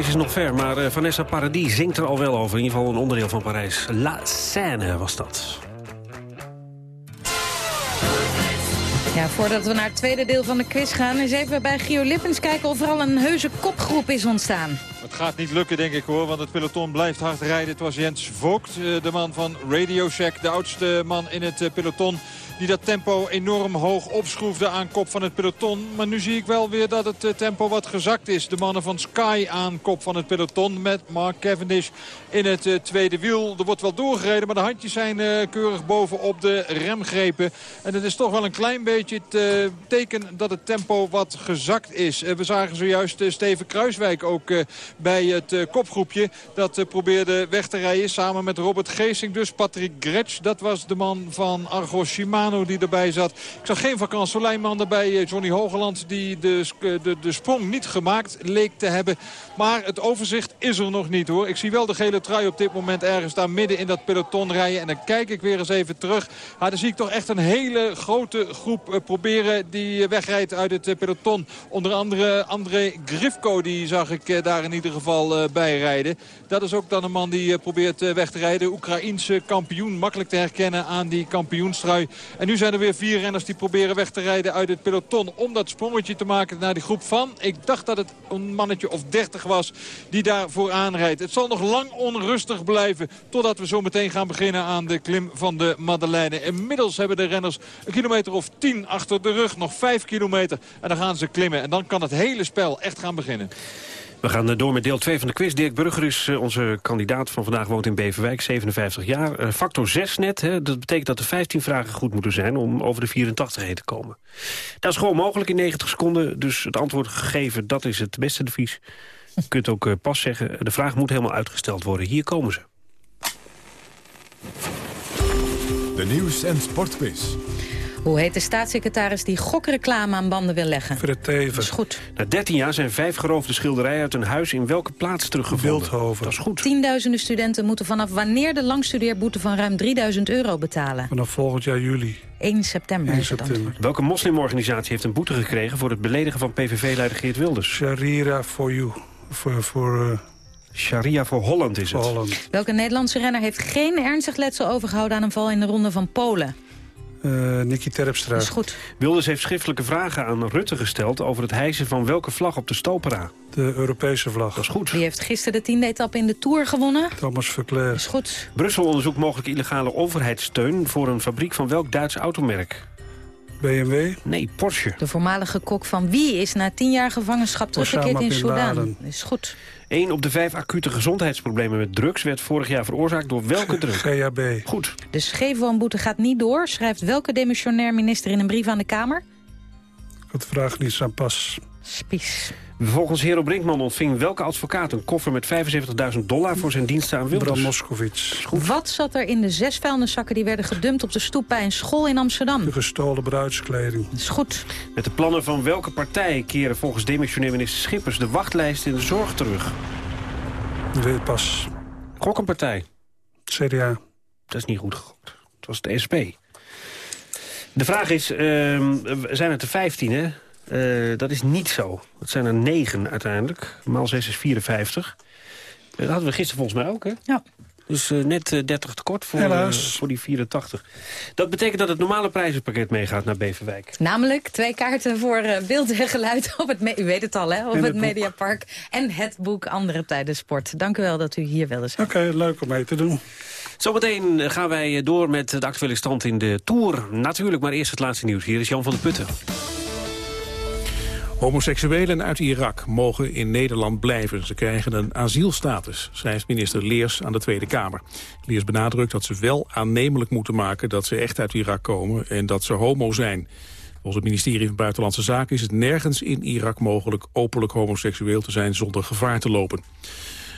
Speaker 3: Is nog ver, maar eh, Vanessa Paradis zingt er al wel over. In ieder geval een onderdeel van Parijs. La Seine was dat.
Speaker 2: Ja, voordat we naar het tweede deel van de quiz gaan... eens even bij Gio Lippens kijken of er al een heuse kopgroep is ontstaan.
Speaker 10: Het gaat niet lukken, denk ik hoor, want het peloton blijft hard rijden. Het was Jens Vogt, eh, de man van Radio Shack, de oudste man in het eh, peloton... die dat tempo enorm hoog opschroefde aan kop van het peloton. Maar nu zie ik wel weer dat het eh, tempo wat gezakt is. De mannen van Sky aan kop van het peloton met Mark Cavendish in het tweede wiel. Er wordt wel doorgereden, maar de handjes zijn keurig bovenop de remgrepen. En het is toch wel een klein beetje het teken dat het tempo wat gezakt is. We zagen zojuist Steven Kruiswijk ook bij het eh, kopgroepje. Dat eh, probeerde weg te rijden samen met Robert Geesing. Dus Patrick Gretsch, dat was de man van Argo Shimano die erbij zat. Ik zag geen vakantielijnman erbij. eh, Johnny Hogeland die de, de, de sprong niet gemaakt leek te hebben. Maar het overzicht is er nog niet hoor. Ik zie wel de gele trui op dit moment ergens daar midden in dat peloton rijden. En dan kijk ik weer eens even terug. Ja, dan zie ik toch echt een hele grote groep proberen die wegrijdt uit het peloton. Onder andere André Grifko, die zag ik daar in ieder geval eh, bij rijden. Dat is ook dan een man die eh, probeert eh, weg te rijden. Oekraïense kampioen, makkelijk te herkennen aan die kampioenstrui. En nu zijn er weer vier renners die proberen weg te rijden uit het peloton. Om dat sprongetje te maken naar die groep van. Ik dacht dat het een mannetje of 30 was die daar vooraan rijdt. Het zal nog lang onrustig blijven totdat we zo meteen gaan beginnen aan de klim van de Madeleine. Inmiddels hebben de renners een kilometer of 10 achter de rug. Nog 5 kilometer en dan gaan ze klimmen. En dan kan het hele spel echt gaan beginnen.
Speaker 3: We gaan eh, door met deel 2 van de quiz. Dirk Burger is eh, onze kandidaat van vandaag, woont in Beverwijk, 57 jaar. Eh, factor 6 net, hè, dat betekent dat er 15 vragen goed moeten zijn... om over de 84 heen te komen. Dat is gewoon mogelijk in 90 seconden, dus het antwoord gegeven... dat is het beste advies. Je kunt ook pas zeggen, de vraag moet helemaal uitgesteld worden. Hier komen ze.
Speaker 1: De nieuws- en sportquiz.
Speaker 2: Hoe heet de staatssecretaris die gokreclame aan banden wil leggen?
Speaker 19: Fred Teven.
Speaker 2: Dat is goed.
Speaker 3: Na 13 jaar zijn vijf geroofde schilderijen uit een huis in welke plaats teruggevonden?
Speaker 19: Beeldhoven.
Speaker 3: Dat is goed.
Speaker 2: Tienduizenden studenten moeten vanaf wanneer de langstudeerboete van ruim 3000 euro betalen?
Speaker 19: Vanaf volgend jaar juli.
Speaker 2: 1 september
Speaker 19: 1
Speaker 2: is het
Speaker 19: september.
Speaker 3: Welke moslimorganisatie heeft een boete gekregen... voor het beledigen van PVV-leider Geert Wilders?
Speaker 19: Sharia for you. Voor, voor, eh,
Speaker 3: Sharia voor Holland is het.
Speaker 19: Holland.
Speaker 2: Welke Nederlandse renner heeft geen ernstig letsel overgehouden aan een val in de ronde van Polen?
Speaker 19: Eh Nicky Terpstra.
Speaker 2: Dat is goed.
Speaker 3: Wilders heeft schriftelijke vragen aan Rutte gesteld... over het hijsen van welke vlag op de Stopera.
Speaker 19: De Europese vlag.
Speaker 3: Dat is goed.
Speaker 2: Wie heeft gisteren de tiende etappe in de Tour gewonnen?
Speaker 19: Thomas Verclair.
Speaker 2: Dat is goed.
Speaker 3: Brussel onderzoekt mogelijk illegale overheidssteun... voor een fabriek van welk Duits automerk?
Speaker 19: BMW.
Speaker 3: Nee, Porsche.
Speaker 2: De voormalige kok van wie is na tien jaar gevangenschap teruggekeerd in Soudaan? Is goed.
Speaker 3: Eén op de vijf acute gezondheidsproblemen met drugs... werd vorig jaar veroorzaakt door welke drug?
Speaker 19: GHB.
Speaker 3: Goed.
Speaker 2: De scheefwoonboete gaat niet door, schrijft welke demissionair minister in een brief aan de Kamer?
Speaker 19: Het vraag niet aan pas.
Speaker 2: Spies.
Speaker 3: Volgens Hero Brinkman ontving welke advocaat een koffer met 75.000 dollar... voor zijn diensten aan Wilders?
Speaker 19: Bram Moskowitz.
Speaker 2: Wat zat er in de zes vuilniszakken die werden gedumpt op de stoep bij een school in Amsterdam?
Speaker 19: De gestolen bruidskleding.
Speaker 2: Dat is goed.
Speaker 3: Met de plannen van welke partij keren volgens demissionair minister Schippers... de wachtlijst in de zorg terug?
Speaker 19: Weet pas.
Speaker 3: Gok een partij.
Speaker 19: CDA.
Speaker 3: Dat is niet goed gegokt. Het was de SP. De vraag is, ehm, zijn het er 15, hè? Eh, dat is niet zo. Het zijn er 9 uiteindelijk. Maal 6 is 54. Eh, Dat hadden we gisteren volgens mij ook, hè?
Speaker 2: Ja.
Speaker 3: Dus eh, net eh, 30 tekort voor, voor die 84. Dat betekent dat het normale prijzenpakket meegaat naar Beverwijk.
Speaker 2: Namelijk twee kaarten voor beeld en geluid op het, me- u weet het al, hè, op
Speaker 19: En
Speaker 2: het. Mediapark. En het boek Andere Tijden Sport. Dank u wel dat u hier wilde zijn.
Speaker 19: Oké, leuk om mee te doen.
Speaker 3: Zometeen gaan wij door met de actuele stand in de Tour. Natuurlijk, maar eerst het laatste nieuws. Hier is Jan van der Putten.
Speaker 4: Homoseksuelen uit Irak mogen in Nederland blijven. Ze krijgen een asielstatus, schrijft minister Leers aan de Tweede Kamer. Leers benadrukt dat ze wel aannemelijk moeten maken dat ze echt uit Irak komen en dat ze homo zijn. Volgens het ministerie van Buitenlandse Zaken is het nergens in Irak mogelijk openlijk homoseksueel te zijn zonder gevaar te lopen.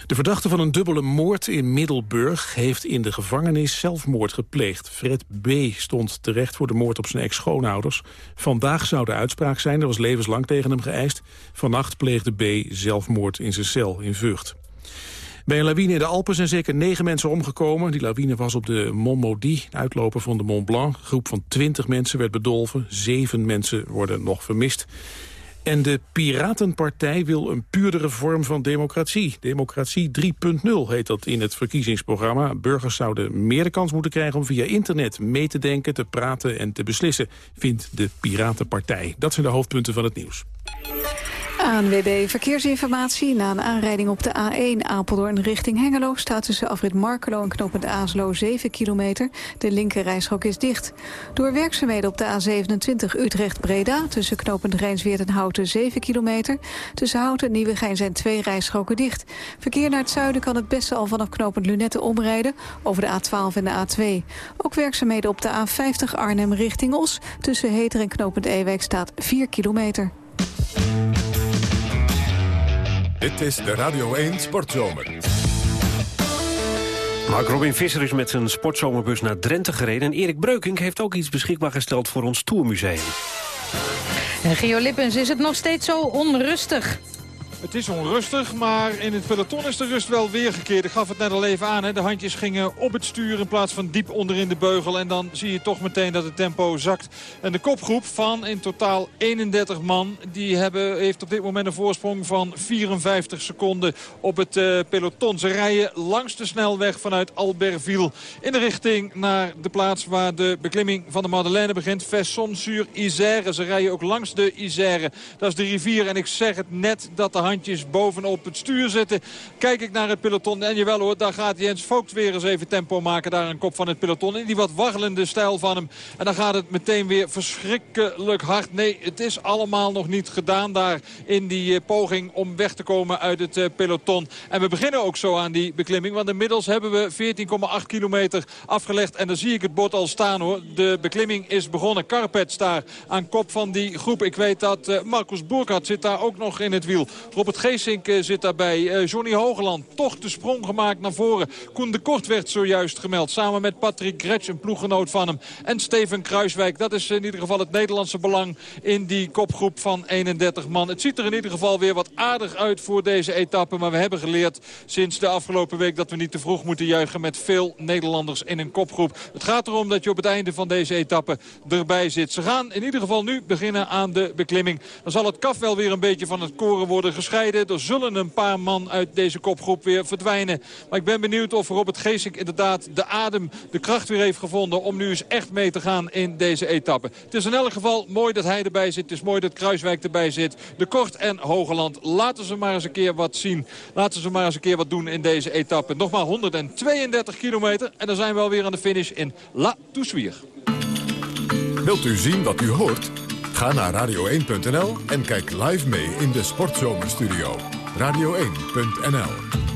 Speaker 4: De verdachte van een dubbele moord in Middelburg heeft in de gevangenis zelfmoord gepleegd. Fred B. stond terecht voor de moord op zijn ex-schoonouders. Vandaag zou de uitspraak zijn, er was levenslang tegen hem geëist. Vannacht pleegde B. zelfmoord in zijn cel in Vught. Bij een lawine in de Alpen zijn zeker negen mensen omgekomen. Die lawine was op de Mont Maudit, uitloper van de Mont Blanc. Een groep van twintig mensen werd bedolven. Zeven mensen worden nog vermist. En de Piratenpartij wil een puurdere vorm van democratie. Democratie 3.0 heet dat in het verkiezingsprogramma. Burgers zouden meer de kans moeten krijgen om via internet mee te denken, te praten en te beslissen, vindt de Piratenpartij. Dat zijn de hoofdpunten van het nieuws.
Speaker 26: ANWB Verkeersinformatie. Na een aanrijding op de A1 Apeldoorn richting Hengelo... staat tussen afrit Markelo en knooppunt Aaslo 7 kilometer. De linkerrijstrook is dicht. Door werkzaamheden op de A27 Utrecht-Breda... tussen knooppunt Rijnsweert en Houten 7 kilometer. Tussen Houten en Nieuwegein zijn twee rijstroken dicht. Verkeer naar het zuiden kan het beste al vanaf knooppunt Lunette omrijden... over de A12 en de A2. Ook werkzaamheden op de A50 Arnhem richting Os. Tussen Heter en knooppunt Ewijk staat 4 kilometer.
Speaker 1: Dit is de Radio 1 Sportzomer.
Speaker 3: Mark Robin Visser is met zijn sportzomerbus naar Drenthe gereden... en Erik Breukink heeft ook iets beschikbaar gesteld voor ons Tourmuseum.
Speaker 2: En Gio Lippens, is het nog steeds zo onrustig?
Speaker 10: Het is onrustig, maar in het peloton is de rust wel weergekeerd. Ik gaf het net al even aan. Hè. De handjes gingen op het stuur in plaats van diep onderin de beugel. En dan zie je toch meteen dat het tempo zakt. En de kopgroep van in totaal 31 man... die hebben, heeft op dit moment een voorsprong van 54 seconden op het uh, peloton. Ze rijden langs de snelweg vanuit Albertville... in de richting naar de plaats waar de beklimming van de Madeleine begint. Fesson sur Isère. Ze rijden ook langs de Isère. Dat is de rivier. En ik zeg het net dat de handjes handjes bovenop het stuur zitten. Kijk ik naar het peloton. En jawel hoor, daar gaat Jens Vogt weer eens even tempo maken. Daar aan kop van het peloton. In die wat waggelende stijl van hem. En dan gaat het meteen weer verschrikkelijk hard. Nee, het is allemaal nog niet gedaan daar in die eh, poging om weg te komen uit het eh, peloton. En we beginnen ook zo aan die beklimming. Want inmiddels hebben we 14,8 kilometer afgelegd. En dan zie ik het bord al staan hoor. De beklimming is begonnen. Karpet daar aan kop van die groep. Ik weet dat uh, Marcus Boerkart zit daar ook nog in het wiel. Robert Geesink uh, zit daarbij. Uh, Johnny Hogeland toch de sprong gemaakt naar voren. Koen de Kort werd zojuist gemeld. Samen met Patrick Gretsch, een ploeggenoot van hem. En Steven Kruiswijk. Dat is in ieder geval het Nederlandse belang in die kopgroep van 31 man. Het ziet er in ieder geval weer wat aardig uit voor deze etappe. Maar we hebben geleerd sinds de afgelopen week dat we niet te vroeg moeten juichen met veel Nederlanders in een kopgroep. Het gaat erom dat je op het einde van deze etappe erbij zit. Ze gaan in ieder geval nu beginnen aan de beklimming. Dan zal het kaf wel weer een beetje van het koren worden Er zullen een paar man uit deze kopgroep weer verdwijnen. Maar ik ben benieuwd of Robert Geesink inderdaad de adem, de kracht weer heeft gevonden... om nu eens echt mee te gaan in deze etappe. Het is in elk geval mooi dat hij erbij zit. Het is mooi dat Kruiswijk erbij zit. De Kort en Hogeland. Laten ze maar eens een keer wat zien. Laten ze maar eens een keer wat doen in deze etappe. Nog maar 132 kilometer. En dan zijn we alweer aan de finish in La Toussuire.
Speaker 1: Wilt u zien wat u hoort? Ga naar radio1.nl en kijk live mee in de Sportzomerstudio. Radio1.nl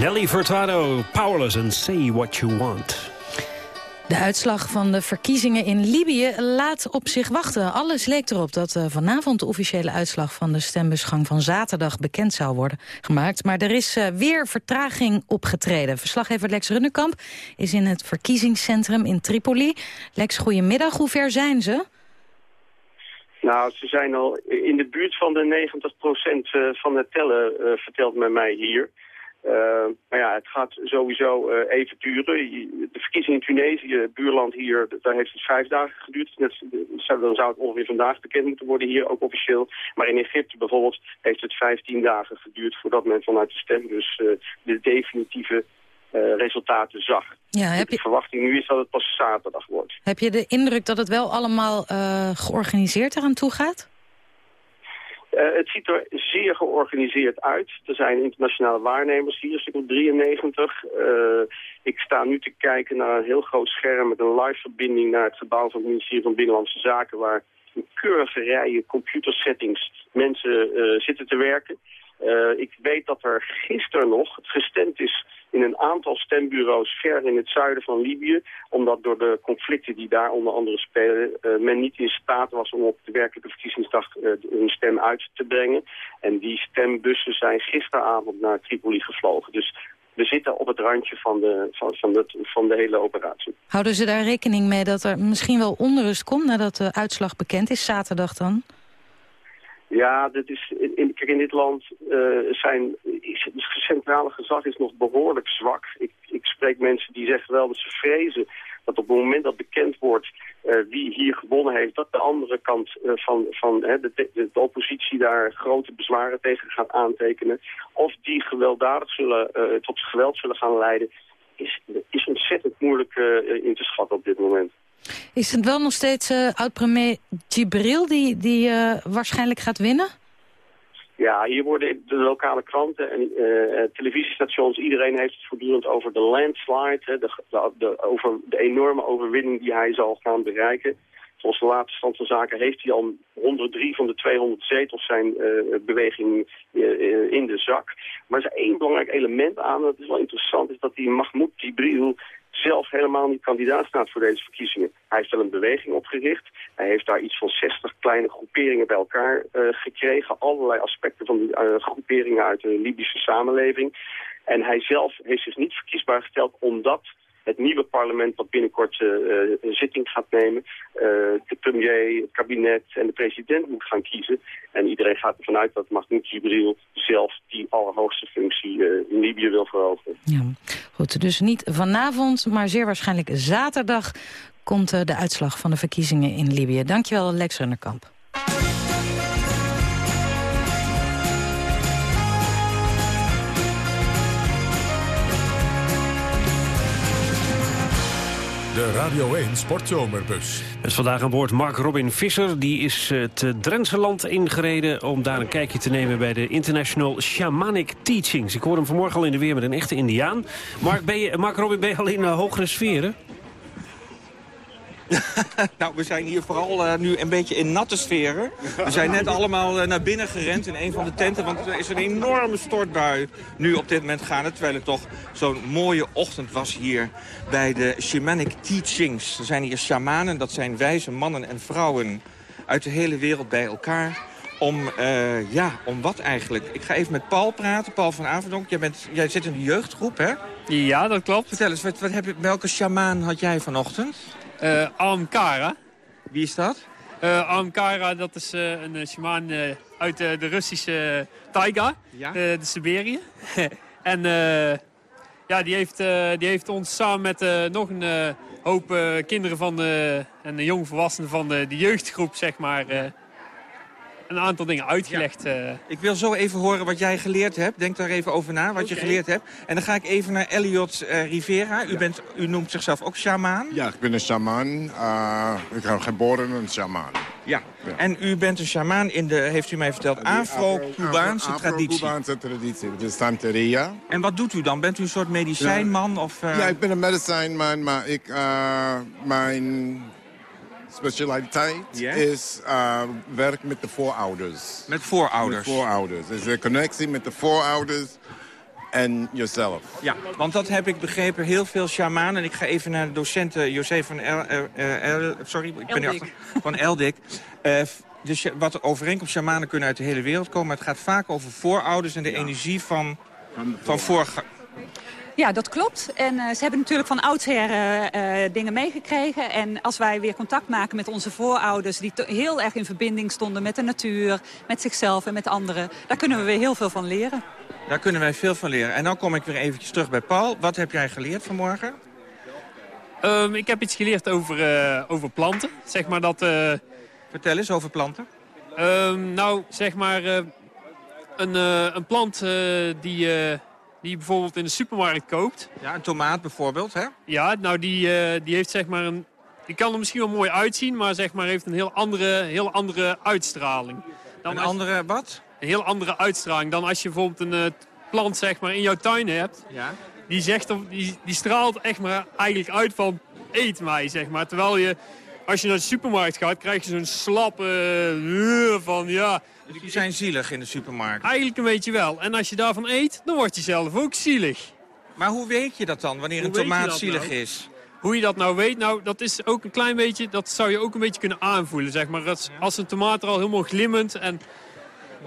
Speaker 3: Nelly Furtado, Powerless and Say What You Want.
Speaker 2: De uitslag van de verkiezingen in Libië laat op zich wachten. Alles leek erop dat uh, vanavond de officiële uitslag van de stembusgang van zaterdag bekend zou worden gemaakt. Maar er is uh, weer vertraging opgetreden. Verslaggever Lex Runnekamp is in het verkiezingscentrum in Tripoli. Lex, goedemiddag. Hoe ver zijn ze?
Speaker 27: Nou, ze zijn al in de buurt van de 90% van het tellen, uh, vertelt men mij hier. Uh, maar ja, het gaat sowieso uh, even duren. De verkiezing in Tunesië, buurland hier, daar heeft het vijf dagen geduurd. Net, dan zou het ongeveer vandaag bekend moeten worden hier ook officieel. Maar in Egypte bijvoorbeeld heeft het vijftien dagen geduurd voordat men vanuit de stembus uh, de definitieve resultaten zag.
Speaker 2: Ja, heb je...
Speaker 27: De verwachting nu is dat het pas zaterdag wordt.
Speaker 2: Heb je de indruk dat het wel allemaal georganiseerd eraan toe gaat?
Speaker 27: Uh, het ziet er zeer georganiseerd uit. Er zijn internationale waarnemers hier, stuk 93. Uh, ik sta nu te kijken naar een heel groot scherm met een live verbinding naar het gebouw van het ministerie van Binnenlandse Zaken, waar in keurige rijen computersettings mensen uh, zitten te werken. Uh, ik weet dat er gisteren nog gestemd is in een aantal stembureaus ver in het zuiden van Libië. Omdat door de conflicten die daar onder andere spelen... Uh, men niet in staat was om op de werkelijke verkiezingsdag uh, een stem uit te brengen. En die stembussen zijn gisteravond naar Tripoli gevlogen. Dus we zitten op het randje van de, van, van, de, van de hele operatie.
Speaker 2: Houden ze daar rekening mee dat er misschien wel onrust komt... nadat de uitslag bekend is, zaterdag dan?
Speaker 27: Ja, dit is, in, in dit land uh, zijn, is, het centrale gezag is nog behoorlijk zwak. Ik, ik spreek mensen die zeggen wel dat ze vrezen dat op het moment dat bekend wordt uh, wie hier gewonnen heeft, dat de andere kant uh, van, van hè, de, de, de, oppositie daar grote bezwaren tegen gaat aantekenen. Of die gewelddadig zullen, tot geweld zullen gaan leiden, is, is ontzettend moeilijk in te schatten op dit moment.
Speaker 2: Is het wel nog steeds uh, oud-premier Gibril die, die uh, waarschijnlijk gaat winnen?
Speaker 27: Ja, hier worden de lokale kranten en uh, televisiestations, iedereen heeft het voortdurend over de landslide, hè, de, de, over de enorme overwinning die hij zal gaan bereiken. Volgens de laatste stand van zaken heeft hij al 103 van de 200 zetels zijn beweging in de zak. Maar er is één belangrijk element aan, dat is wel interessant, is dat die Mahmoud Gibril zelf helemaal niet kandidaat staat voor deze verkiezingen. Hij heeft wel een beweging opgericht. Hij heeft daar iets van 60 kleine groeperingen bij elkaar uh, gekregen. Allerlei aspecten van die uh, groeperingen uit de Libische samenleving. En hij zelf heeft zich niet verkiesbaar gesteld omdat het nieuwe parlement dat binnenkort uh, een zitting gaat nemen... Uh, de premier, het kabinet en de president moet gaan kiezen. En iedereen gaat ervan uit dat Mahmoud Jibril zelf die allerhoogste functie in Libië wil veroveren.
Speaker 2: Ja, Dus niet vanavond, maar zeer waarschijnlijk zaterdag... komt de uitslag van de verkiezingen in Libië. Dankjewel, Lex Runnerkamp.
Speaker 1: De Radio 1 Sportzomerbus.
Speaker 3: Met vandaag aan boord Mark Robin Visser. Die is het Drentse land ingereden om daar een kijkje te nemen... bij de International Shamanic Teachings. Ik hoorde hem vanmorgen al in de weer met een echte indiaan. Mark, ben je, Mark Robin, ben je al in uh, hogere sferen?
Speaker 28: nou, we zijn hier vooral uh, nu een beetje in natte sferen. We zijn net allemaal uh, naar binnen gerend in een van de tenten... want er is een enorme stortbui nu op dit moment gaande... terwijl het toch zo'n mooie ochtend was hier bij de Shamanic Teachings. Er zijn hier shamanen, dat zijn wijze mannen en vrouwen uit de hele wereld bij elkaar... Om, uh, ja, om wat eigenlijk? Ik ga even met Paul praten. Paul van Averdonk, jij, bent, jij zit in de jeugdgroep, hè?
Speaker 29: Ja, dat klopt.
Speaker 28: Vertel eens, wat, wat heb je, welke shamaan had jij vanochtend?
Speaker 29: Uh, Amkara.
Speaker 28: Wie is dat?
Speaker 29: Uh, Amkara, dat is uh, een shamaan uit de Russische taiga,
Speaker 28: ja?
Speaker 29: de Siberië. en ja, die heeft, die heeft ons samen met nog een hoop kinderen van de, en de jongvolwassenen van de, de jeugdgroep, zeg maar, een aantal dingen uitgelegd. Ja.
Speaker 28: Ik wil zo even horen wat jij geleerd hebt. Denk daar even over na, wat okay. je geleerd hebt. En dan ga ik even naar Elliot uh, Rivera. U, ja. bent, u noemt zichzelf ook shamaan.
Speaker 30: Ja, ik ben een shamaan. Uh, ik ben geboren een shamaan.
Speaker 28: Ja. ja. en u bent een shamaan in de, heeft u mij verteld, Afro-Cubaanse Afro traditie.
Speaker 30: Afro-Cubaanse traditie, de Santeria.
Speaker 28: En wat doet u dan? Bent u een soort medicijnman? Of, uh...
Speaker 30: Ja, ik ben een medicijnman, maar ik, mijn specialiteit
Speaker 28: yeah.
Speaker 30: is uh, werk met de voorouders.
Speaker 28: Met voorouders?
Speaker 30: Met voorouders. Dus de connectie met de voorouders and yourself.
Speaker 28: Ja, want dat heb ik begrepen. Heel veel shamanen. Ik ga even naar de docent uh, José van El, uh, El, sorry, ik ben
Speaker 31: Eldik.
Speaker 28: achter, van Eldik. Uh, dus wat overeenkomst shamanen kunnen uit de hele wereld komen. Maar het gaat vaak over voorouders en de energie van, van vorige...
Speaker 31: Ja, dat klopt. En uh, ze hebben natuurlijk van oudsher uh, uh, dingen meegekregen. En als wij weer contact maken met onze voorouders... die heel erg in verbinding stonden met de natuur, met zichzelf en met anderen... daar kunnen we weer heel veel van leren.
Speaker 28: Daar kunnen wij veel van leren. En dan kom ik weer eventjes terug bij Paul. Wat heb jij geleerd vanmorgen?
Speaker 29: Um, ik heb iets geleerd over, uh, over planten. Zeg maar dat... Uh...
Speaker 28: Vertel eens over planten.
Speaker 29: Um, nou, zeg maar... Uh, een, een plant die, die je bijvoorbeeld in de supermarkt koopt.
Speaker 28: Ja, een tomaat bijvoorbeeld, hè?
Speaker 29: Ja, nou die, die heeft zeg maar een... Die kan er misschien wel mooi uitzien, maar zeg maar heeft een heel andere, heel andere uitstraling.
Speaker 28: Dan een andere wat?
Speaker 29: Een heel andere uitstraling dan als je bijvoorbeeld een plant zeg maar, in jouw tuin hebt.
Speaker 28: Ja.
Speaker 29: Die, zegt, die, die straalt echt maar eigenlijk uit van eet mij, zeg maar. Terwijl je, als je naar de supermarkt gaat, krijg je zo'n slappe uh, van ja...
Speaker 28: Die zijn zielig in de supermarkt?
Speaker 29: Eigenlijk een beetje wel. En als je daarvan eet, dan word je zelf ook zielig.
Speaker 28: Maar hoe weet je dat dan, wanneer een tomaat zielig
Speaker 29: nou?
Speaker 28: is?
Speaker 29: Hoe je dat nou weet, nou, dat is ook een klein beetje, dat zou je ook een beetje kunnen aanvoelen, zeg maar. Als, als een tomaat er al helemaal glimmend en,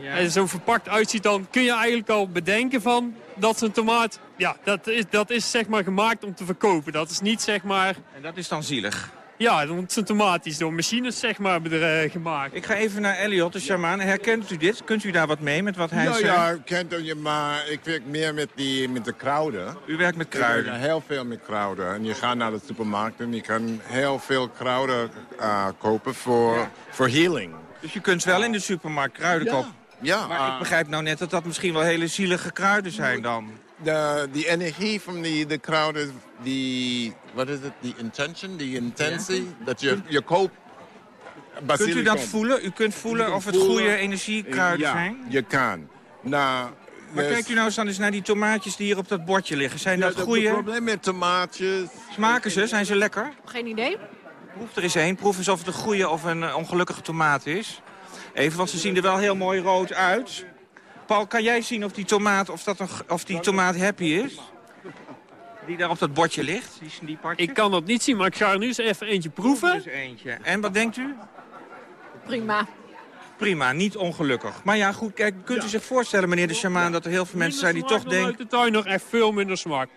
Speaker 29: en zo verpakt uitziet, dan kun je eigenlijk al bedenken van dat een tomaat, ja, dat is, dat is zeg maar gemaakt om te verkopen. Dat is niet zeg maar...
Speaker 28: En dat is dan zielig?
Speaker 29: Ja, tomaat die is door machines zeg maar bedre- gemaakt.
Speaker 28: Ik ga even naar Elliot, de shaman. Herkent u dit? Kunt u daar wat mee met wat hij
Speaker 30: ja,
Speaker 28: zegt?
Speaker 30: ja, ik ken het, ja, maar ik werk meer met, die, met de kruiden.
Speaker 28: U werkt met
Speaker 30: Ik werk
Speaker 28: kruiden?
Speaker 30: heel veel met kruiden. En je gaat naar de supermarkt en je kan heel veel kruiden uh, kopen voor, voor healing.
Speaker 28: Dus je kunt wel in de supermarkt kruiden
Speaker 30: Ja.
Speaker 28: kopen?
Speaker 30: Ja,
Speaker 28: Maar
Speaker 30: uh,
Speaker 28: ik begrijp nou net dat dat misschien wel hele zielige kruiden zijn dan.
Speaker 30: de, die energie van die, de kruiden, die, wat is het, die intention, die intentie, dat je, je koopt
Speaker 28: Kunt u dat voelen? U kunt voelen of het
Speaker 30: voelen-
Speaker 28: goede energiekruiden
Speaker 30: ja,
Speaker 28: zijn?
Speaker 30: je kan. Nou,
Speaker 28: Maar
Speaker 30: dus-
Speaker 28: kijkt u nou eens dan eens naar die tomaatjes die hier op dat bordje liggen. Zijn
Speaker 30: Ja,
Speaker 28: dat
Speaker 30: het
Speaker 28: goede?
Speaker 30: probleem met tomaatjes...
Speaker 28: Smaken ze? Zijn ze lekker?
Speaker 31: Geen idee.
Speaker 28: Proef er eens één. Proef eens of het een goede of een eh, ongelukkige tomaat is. Even, want ze zien er wel heel mooi rood uit. Paul, kan jij zien of die tomaat, of dat een, of die tomaat happy is? Die daar op dat bordje ligt, die, die partje?
Speaker 29: Ik kan dat niet zien, maar ik ga er nu eens even eentje proeven.
Speaker 28: Is eentje. En wat denkt u?
Speaker 31: Prima.
Speaker 28: Prima, niet ongelukkig. Maar ja, goed, kijk, kunt u zich voorstellen, meneer de shamaan... dat er heel veel mensen zijn die toch denken...
Speaker 29: uit de tuin nog echt veel minder smak.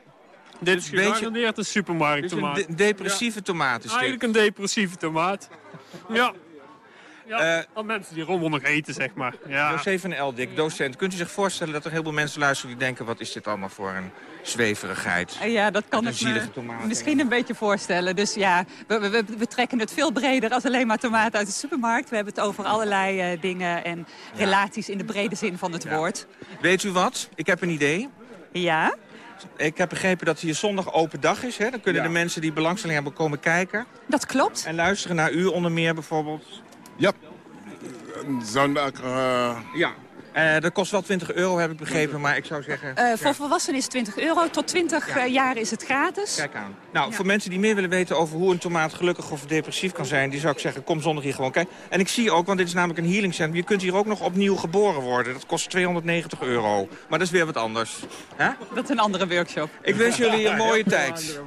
Speaker 29: Dit is
Speaker 28: een beetje-
Speaker 29: gegarandeerd een supermarkttomaat.
Speaker 28: Dus een de- depressieve tomaat is dit.
Speaker 29: Eigenlijk een depressieve tomaat. Ja. Ja,
Speaker 28: Eh,
Speaker 29: al mensen die rommel nog eten, zeg maar. Ja.
Speaker 28: José van Eldik, docent. Kunt u zich voorstellen dat er heel veel mensen luisteren die denken... wat is dit allemaal voor een zweverigheid?
Speaker 31: Ja, dat kan ik me misschien een beetje voorstellen. Dus ja, we, we, we trekken het veel breder als alleen maar tomaten uit de supermarkt. We hebben het over allerlei eh, dingen en relaties in de brede zin van het woord.
Speaker 28: Weet u wat? Ik heb een idee.
Speaker 31: Ja?
Speaker 28: Ik heb begrepen dat hier zondag open dag is. Hè? Dan kunnen
Speaker 30: Ja.
Speaker 28: de mensen die belangstelling hebben komen kijken.
Speaker 31: Dat klopt.
Speaker 28: En luisteren naar u onder meer bijvoorbeeld.
Speaker 30: Ja. Zondag... eh,
Speaker 28: Ja. Eh, dat kost wel 20 euro, heb ik begrepen. Maar ik zou zeggen...
Speaker 31: Eh,
Speaker 28: ja,
Speaker 31: voor volwassenen is het 20 euro. Tot 20
Speaker 28: Ja.
Speaker 31: eh, jaar is het gratis.
Speaker 28: Kijk aan. Nou, voor mensen die meer willen weten over hoe een tomaat gelukkig of depressief kan zijn... die zou ik zeggen, kom zondag hier gewoon kijken. En ik zie ook, want dit is namelijk een healing center... je kunt hier ook nog opnieuw geboren worden. Dat kost 290 euro. Maar dat is weer wat anders. Hè?
Speaker 31: Dat is een andere workshop.
Speaker 28: Ik wens jullie een mooie tijd.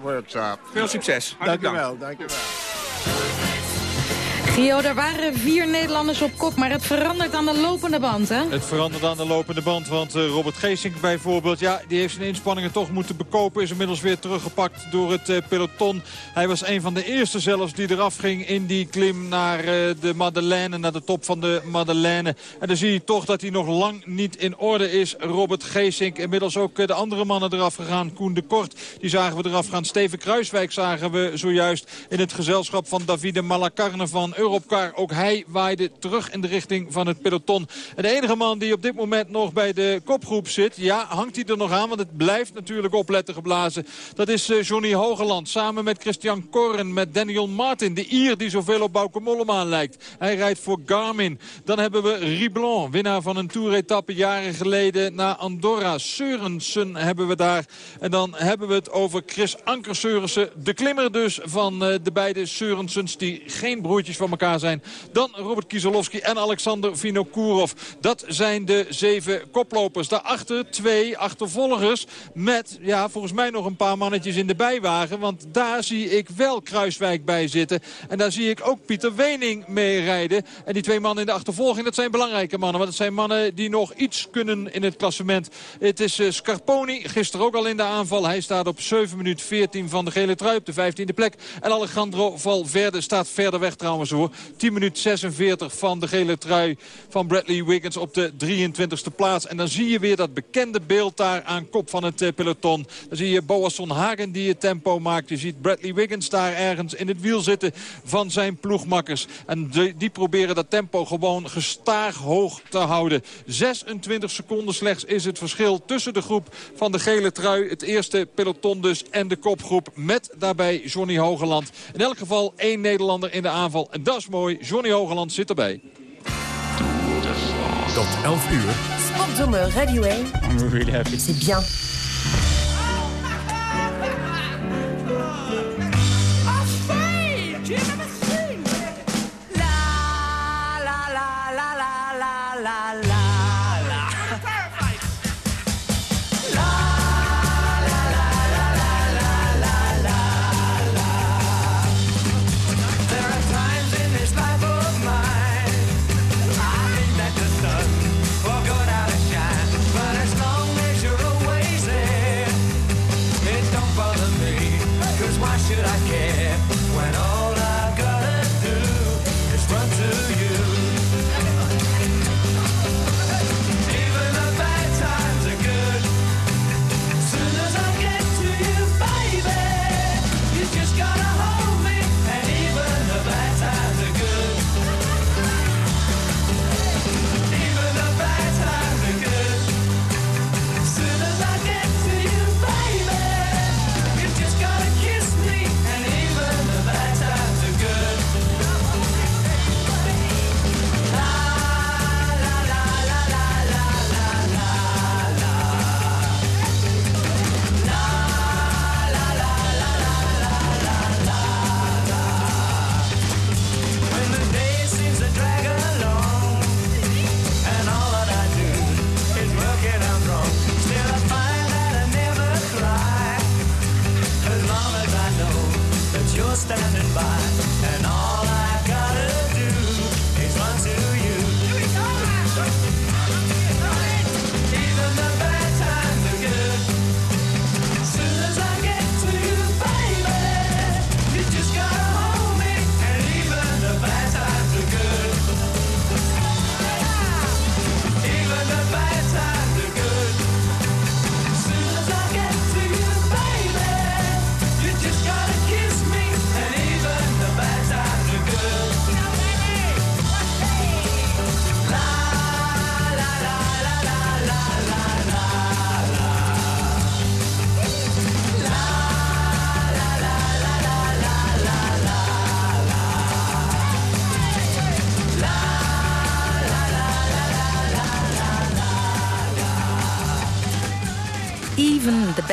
Speaker 28: Veel succes.
Speaker 30: Dank
Speaker 28: Hartelijk dank.
Speaker 30: wel, dank u wel.
Speaker 2: Gio, er waren vier Nederlanders op kop, maar het verandert aan de lopende band, hè?
Speaker 10: Het verandert aan de lopende band, want eh, Robert Geesink bijvoorbeeld... ja, die heeft zijn inspanningen toch moeten bekopen. Is inmiddels weer teruggepakt door het eh, peloton. Hij was een van de eerste zelfs die eraf ging in die klim naar eh, de Madeleine... naar de top van de Madeleine. En dan zie je toch dat hij nog lang niet in orde is, Robert Geesink. Inmiddels ook de andere mannen eraf gegaan. Koen de Kort, die zagen we eraf gaan. Steven Kruiswijk zagen we zojuist in het gezelschap van Davide Malacarne van Europcar. Ook hij waaide terug in de richting van het peloton. En de enige man die op dit moment nog bij de kopgroep zit... ja, hangt hij er nog aan, want het blijft natuurlijk opletten geblazen. Dat is eh, Johnny Hogeland, samen met Christian Korren, met Daniel Martin... de Ier die zoveel op Bauke Mollema lijkt. Hij rijdt voor Garmin. Dan hebben we Riblon, winnaar van een toeretappe jaren geleden naar Andorra. Seurensen hebben we daar. En dan hebben we het over Chris Anker Seurensen. De klimmer dus van eh, de beide Seurensens die geen broertjes van elkaar zijn dan Robert Kieselowski en Alexander Vinokourov. Dat zijn de zeven koplopers. Daarachter twee achtervolgers met ja, volgens mij nog een paar mannetjes in de bijwagen. Want daar zie ik wel Kruiswijk bij zitten. En daar zie ik ook Pieter Wening mee rijden. En die twee mannen in de achtervolging, dat zijn belangrijke mannen. Want het zijn mannen die nog iets kunnen in het klassement. Het is uh, Scarponi, gisteren ook al in de aanval. Hij staat op 7 minuten 14 van de gele trui op de 15e plek. En Alejandro Valverde staat verder weg trouwens hoor. 10 minuten 46 van de gele trui van Bradley Wiggins op de 23e plaats. En dan zie je weer dat bekende beeld daar aan kop van het uh, peloton. Dan zie je Boasson Hagen die het tempo maakt. Je ziet Bradley Wiggins daar ergens in het wiel zitten van zijn ploegmakkers. En de, die proberen dat tempo gewoon gestaag hoog te houden. 26 seconden slechts is het verschil tussen de groep van de gele trui. Het eerste peloton dus en de kopgroep met daarbij Johnny Hogeland. In elk geval één Nederlander in de aanval. En dat is mooi. Johnny Hogeland zit erbij.
Speaker 1: Tot 11 uur.
Speaker 32: Sportzomer Radio 1.
Speaker 22: I'm really happy.
Speaker 32: C'est bien.
Speaker 14: There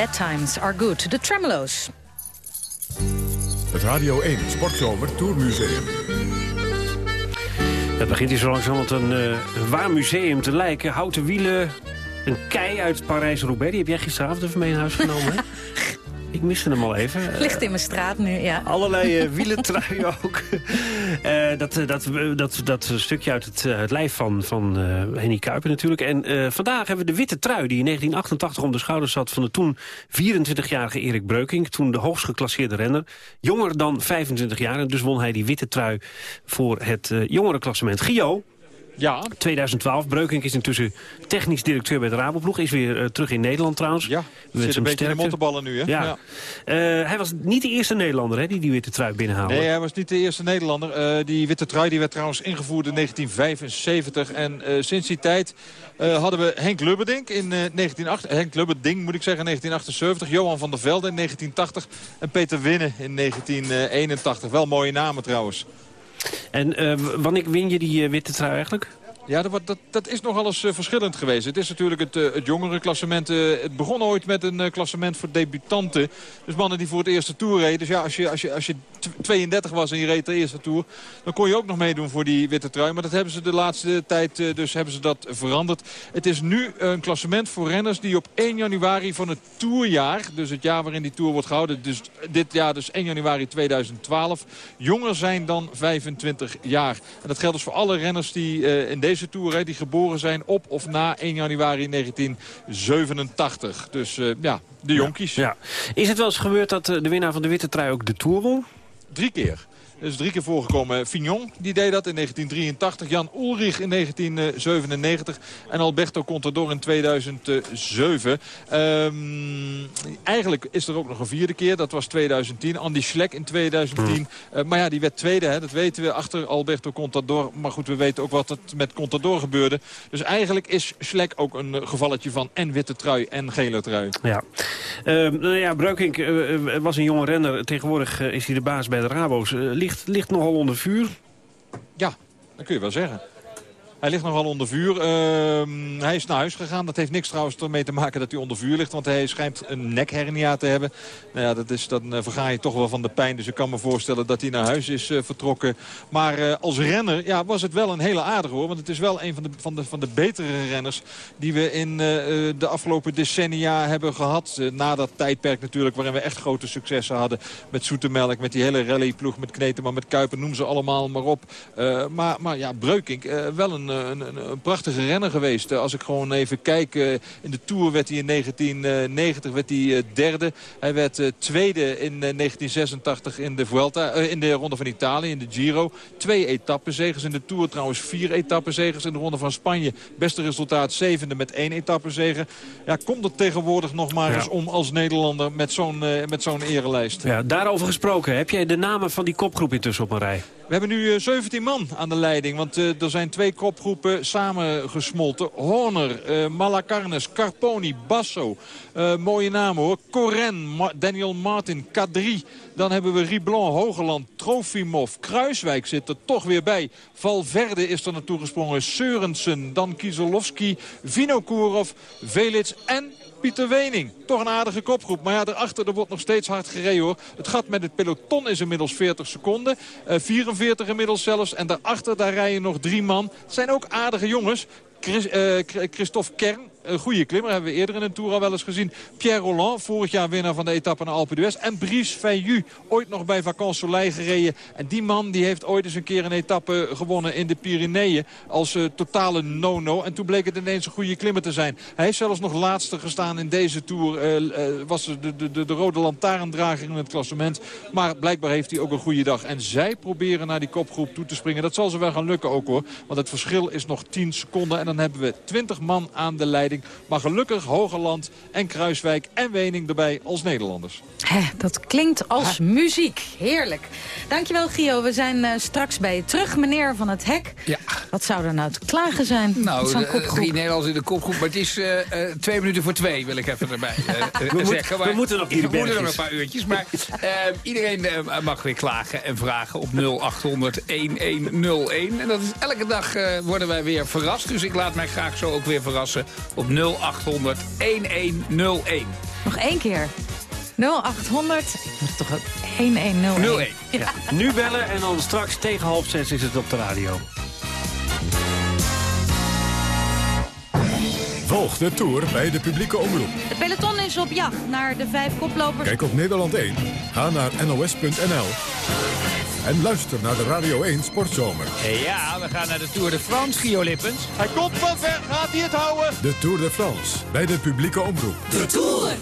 Speaker 14: bad times are good.
Speaker 2: De Tremolo's.
Speaker 1: Het Radio 1 Sportzomer Tourmuseum.
Speaker 3: Het begint hier zo langzamerhand een, eh, een waar museum te lijken. Houten wielen, een kei uit Parijs-Roubaix. Die heb jij gisteravond even mee in huis genomen, hè? Ik miste hem al even.
Speaker 2: Ligt in mijn straat nu, ja.
Speaker 3: Allerlei uh, wielentruien ook. Uh, dat, uh, dat, dat, dat stukje uit het, het lijf van, van Henny Kuiper natuurlijk. En vandaag hebben we de witte trui die in 1988 om de schouders zat... van de toen 24-jarige Erik Breukink. Toen de hoogst geclasseerde renner. Jonger dan 25 jaar. En dus won hij die witte trui voor het jongerenklassement. Gio,
Speaker 10: Ja.
Speaker 3: 2012. Breukink is intussen technisch directeur bij de Raboploeg. Is weer uh, terug in Nederland trouwens.
Speaker 10: Ja, zit een beetje in de mottenballen nu, hè?
Speaker 3: Ja. ja. Uh, hij was niet de eerste Nederlander hè, die die witte trui binnenhaalde.
Speaker 10: Nee, hij was niet de eerste Nederlander. Uh, die witte trui die werd trouwens ingevoerd in 1975. En sinds die tijd hadden we Henk Lubberdink in 1980. Henk Lubberding moet ik zeggen, in 1978. Johan van der Velde in 1980. En Peter Winnen in 1981. Wel mooie namen trouwens.
Speaker 3: En uh, wanneer win je die uh, witte trui eigenlijk?
Speaker 10: Ja, dat, dat, dat is nogal eens eh, verschillend geweest. Het is natuurlijk het, eh, jongere klassement. eh, het begon ooit met een klassement voor debutanten. Dus mannen die voor het eerste tour reden. Dus ja, als je, als je, als je tw- 32 was en je reed de eerste tour... dan kon je ook nog meedoen voor die witte trui. Maar dat hebben ze de laatste tijd dus hebben ze dat veranderd. Het is nu een klassement voor renners die op 1 januari van het tourjaar... dus het jaar waarin die tour wordt gehouden... dus dit jaar dus 1 januari 2012... jonger zijn dan 25 jaar. En dat geldt dus voor alle renners die in deze tour... Hè, die geboren zijn op of na 1 januari 1987. Dus eh, ja, de jonkies.
Speaker 3: Ja. Is het wel eens gebeurd dat eh, de winnaar van de witte trui ook de Tour won?
Speaker 10: Drie keer. Er is drie keer voorgekomen. Fignon, die deed dat in 1983. Jan Ulrich in 1997. En Alberto Contador in 2007. Ehm, eigenlijk is er ook nog een vierde keer. Dat was 2010. Andy Schleck in 2010. Eh, maar ja, die werd tweede. Hè, dat weten we. Achter Alberto Contador. Maar goed, we weten ook wat er met Contador gebeurde. Dus eigenlijk is Schleck ook een gevalletje van en witte trui en gele trui.
Speaker 3: Ja. Ehm, nou ja, Breukink eh, eh, was een jonge renner. Tegenwoordig is hij de baas bij de Rabo's. Ligt, ligt nogal onder vuur.
Speaker 10: Ja, dat kun je wel zeggen. Hij ligt nogal onder vuur. Ehm, hij is naar huis gegaan. Dat heeft niks trouwens ermee te maken dat hij onder vuur ligt. Want hij schijnt een nekhernia te hebben. Nou ja, dat is, dan eh, verga je toch wel van de pijn. Dus ik kan me voorstellen dat hij naar huis is eh, vertrokken. Maar eh, als renner ja, was het wel een hele aardige hoor. Want het is wel een van de, van de, van de betere renners... die we in de afgelopen decennia hebben gehad. Eh, na dat tijdperk natuurlijk waarin we echt grote successen hadden. Met Zoetemelk, met die hele rallyploeg, met Kneteman, met Kuiper. Noem ze allemaal maar op. Maar, maar ja, Breukink, wel een, een, een, een prachtige renner geweest. Eh, als ik gewoon even kijk, eh, in de Tour werd hij in 1990 werd hij, eh, derde. Hij werd eh, tweede in eh, 1986 in de, Vuelta, eh, in de Ronde van Italië, in de Giro. Twee etappenzegers in de Tour, trouwens vier etappenzegers in de Ronde van Spanje. Beste resultaat zevende met één etappenzege. Ja, komt het tegenwoordig nog maar
Speaker 3: Ja.
Speaker 10: eens om als Nederlander met zo'n eh, met zo'n erelijst.
Speaker 3: Ja, daarover gesproken. Heb jij de namen van die kopgroep intussen op een rij?
Speaker 10: We hebben nu eh, 17 man aan de leiding. Want eh, er zijn twee kopgroepen samengesmolten. Horner, eh Malacarnes, Carponi, Basso. Eh, mooie namen hoor. Coren, Daniel Martin, Kadri. Dan hebben we Riblon, Hogeland, Trofimov. Kruiswijk zit er toch weer bij. Valverde is er naartoe gesprongen. Seurensen, dan Kieselowski, Vinokourov, Velits en Pieter Wening. Toch een aardige kopgroep. Maar ja, daarachter er wordt nog steeds hard gereden hoor. Het gat met het peloton is inmiddels 40 seconden. Eh, 44 inmiddels zelfs. En daarachter daar rijden nog drie man. Het zijn ook aardige jongens. Chris, eh, Ch- Christophe Kern, een goede klimmer, hebben we eerder in een Tour al wel eens gezien. Pierre Roland, vorig jaar winnaar van de etappe naar Alpe d'Huez. En Brice Feillu, ooit nog bij Vacances Soleil gereden. En die man die heeft ooit eens een keer een etappe gewonnen in de Pyreneeën. Als eh, totale no-no. En toen bleek het ineens een goede klimmer te zijn. Hij heeft zelfs nog laatste gestaan in deze Tour. eh, eh, was de, de, de, de rode lantaarndrager in het klassement. Maar blijkbaar heeft hij ook een goede dag. En zij proberen naar die kopgroep toe te springen. Dat zal ze wel gaan lukken ook hoor. Want het verschil is nog 10 seconden. En dan hebben we 20 man aan de leiding. Maar gelukkig Hogeland en Kruiswijk en Wening erbij als Nederlanders.
Speaker 2: Hè, dat klinkt als muziek. Heerlijk. Dankjewel, Gio. We zijn eh, straks bij je terug, meneer Van het Hek.
Speaker 33: Ja.
Speaker 2: Wat zou er nou te klagen zijn?
Speaker 33: Nou, de-
Speaker 2: kopgroep?
Speaker 33: drie Nederlanders in de kopgroep. Maar het is eh, eh, twee minuten voor twee, wil ik even erbij eh, eh,
Speaker 3: We
Speaker 33: zeggen. Maar
Speaker 3: we moeten nog die
Speaker 33: We moeten nog een paar uurtjes. Maar eh, iedereen eh, mag weer klagen en vragen op 0800 1101. En dat is elke dag eh, worden wij weer verrast. Dus ik laat mij graag zo ook weer verrassen op 0800 1101.
Speaker 2: Nog één keer. 0800. Ik moet toch ook 1101.
Speaker 33: 01.
Speaker 2: Ja.
Speaker 3: Nu bellen en dan straks tegen half zes is het op de radio.
Speaker 1: Volg de Tour bij de publieke omroep.
Speaker 2: De peloton is op jacht naar de vijf koplopers.
Speaker 1: Kijk op Nederland 1. Ga naar nos.nl. En luister naar de Radio 1 Sportzomer.
Speaker 33: Ja, we gaan naar de Tour de France, Gio Lippens.
Speaker 10: Hij komt van ver, gaat hij het houden?
Speaker 1: De Tour de France bij de publieke omroep.
Speaker 14: De Tour.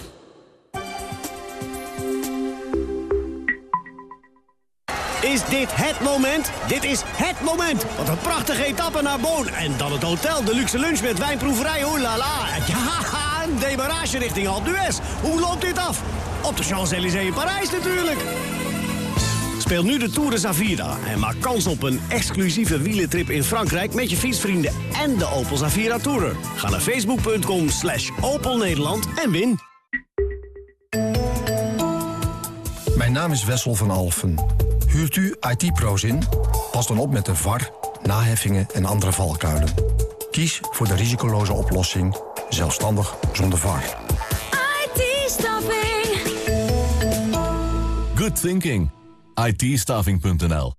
Speaker 34: Is dit het moment? Dit is het moment. Wat een prachtige etappe naar Boon. En dan het hotel, de luxe lunch met wijnproeverij. Oh la la. Ja, een demarage richting Alpe d'Huez. Hoe loopt dit af? Op de Champs-Élysées in Parijs natuurlijk. Speel nu de Tour de Zavira en maak kans op een exclusieve wielentrip in Frankrijk... met je fietsvrienden en de Opel Zavira Tourer. Ga naar facebook.com slash Opel Nederland en win.
Speaker 35: Mijn naam is Wessel van Alfen. Huurt u IT-pro's in? Pas dan op met de VAR, naheffingen en andere valkuilen.
Speaker 15: Kies voor de risicoloze oplossing, zelfstandig zonder VAR.
Speaker 35: IT-staffing.
Speaker 1: Good thinking. itstaffing.nl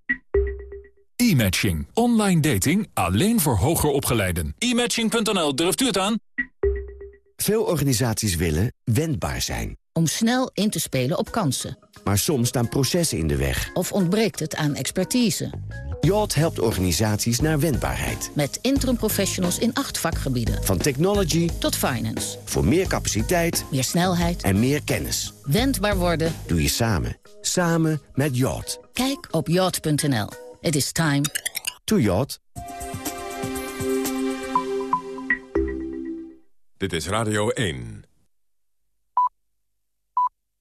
Speaker 36: E-matching. Online dating alleen voor hoger opgeleiden. E-matching.nl, durft u het aan?
Speaker 37: Veel organisaties willen wendbaar zijn.
Speaker 25: Om snel in te spelen op kansen.
Speaker 37: Maar soms staan processen in de weg.
Speaker 25: Of ontbreekt het aan expertise.
Speaker 37: Yacht helpt organisaties naar wendbaarheid.
Speaker 25: Met interim professionals in acht vakgebieden.
Speaker 37: Van technology
Speaker 25: tot finance.
Speaker 37: Voor meer capaciteit,
Speaker 25: meer snelheid
Speaker 37: en meer kennis.
Speaker 25: Wendbaar worden
Speaker 37: Doe je samen. Samen met Yacht.
Speaker 25: Kijk op yacht.nl. It is time
Speaker 37: to yacht.
Speaker 38: Dit is Radio 1.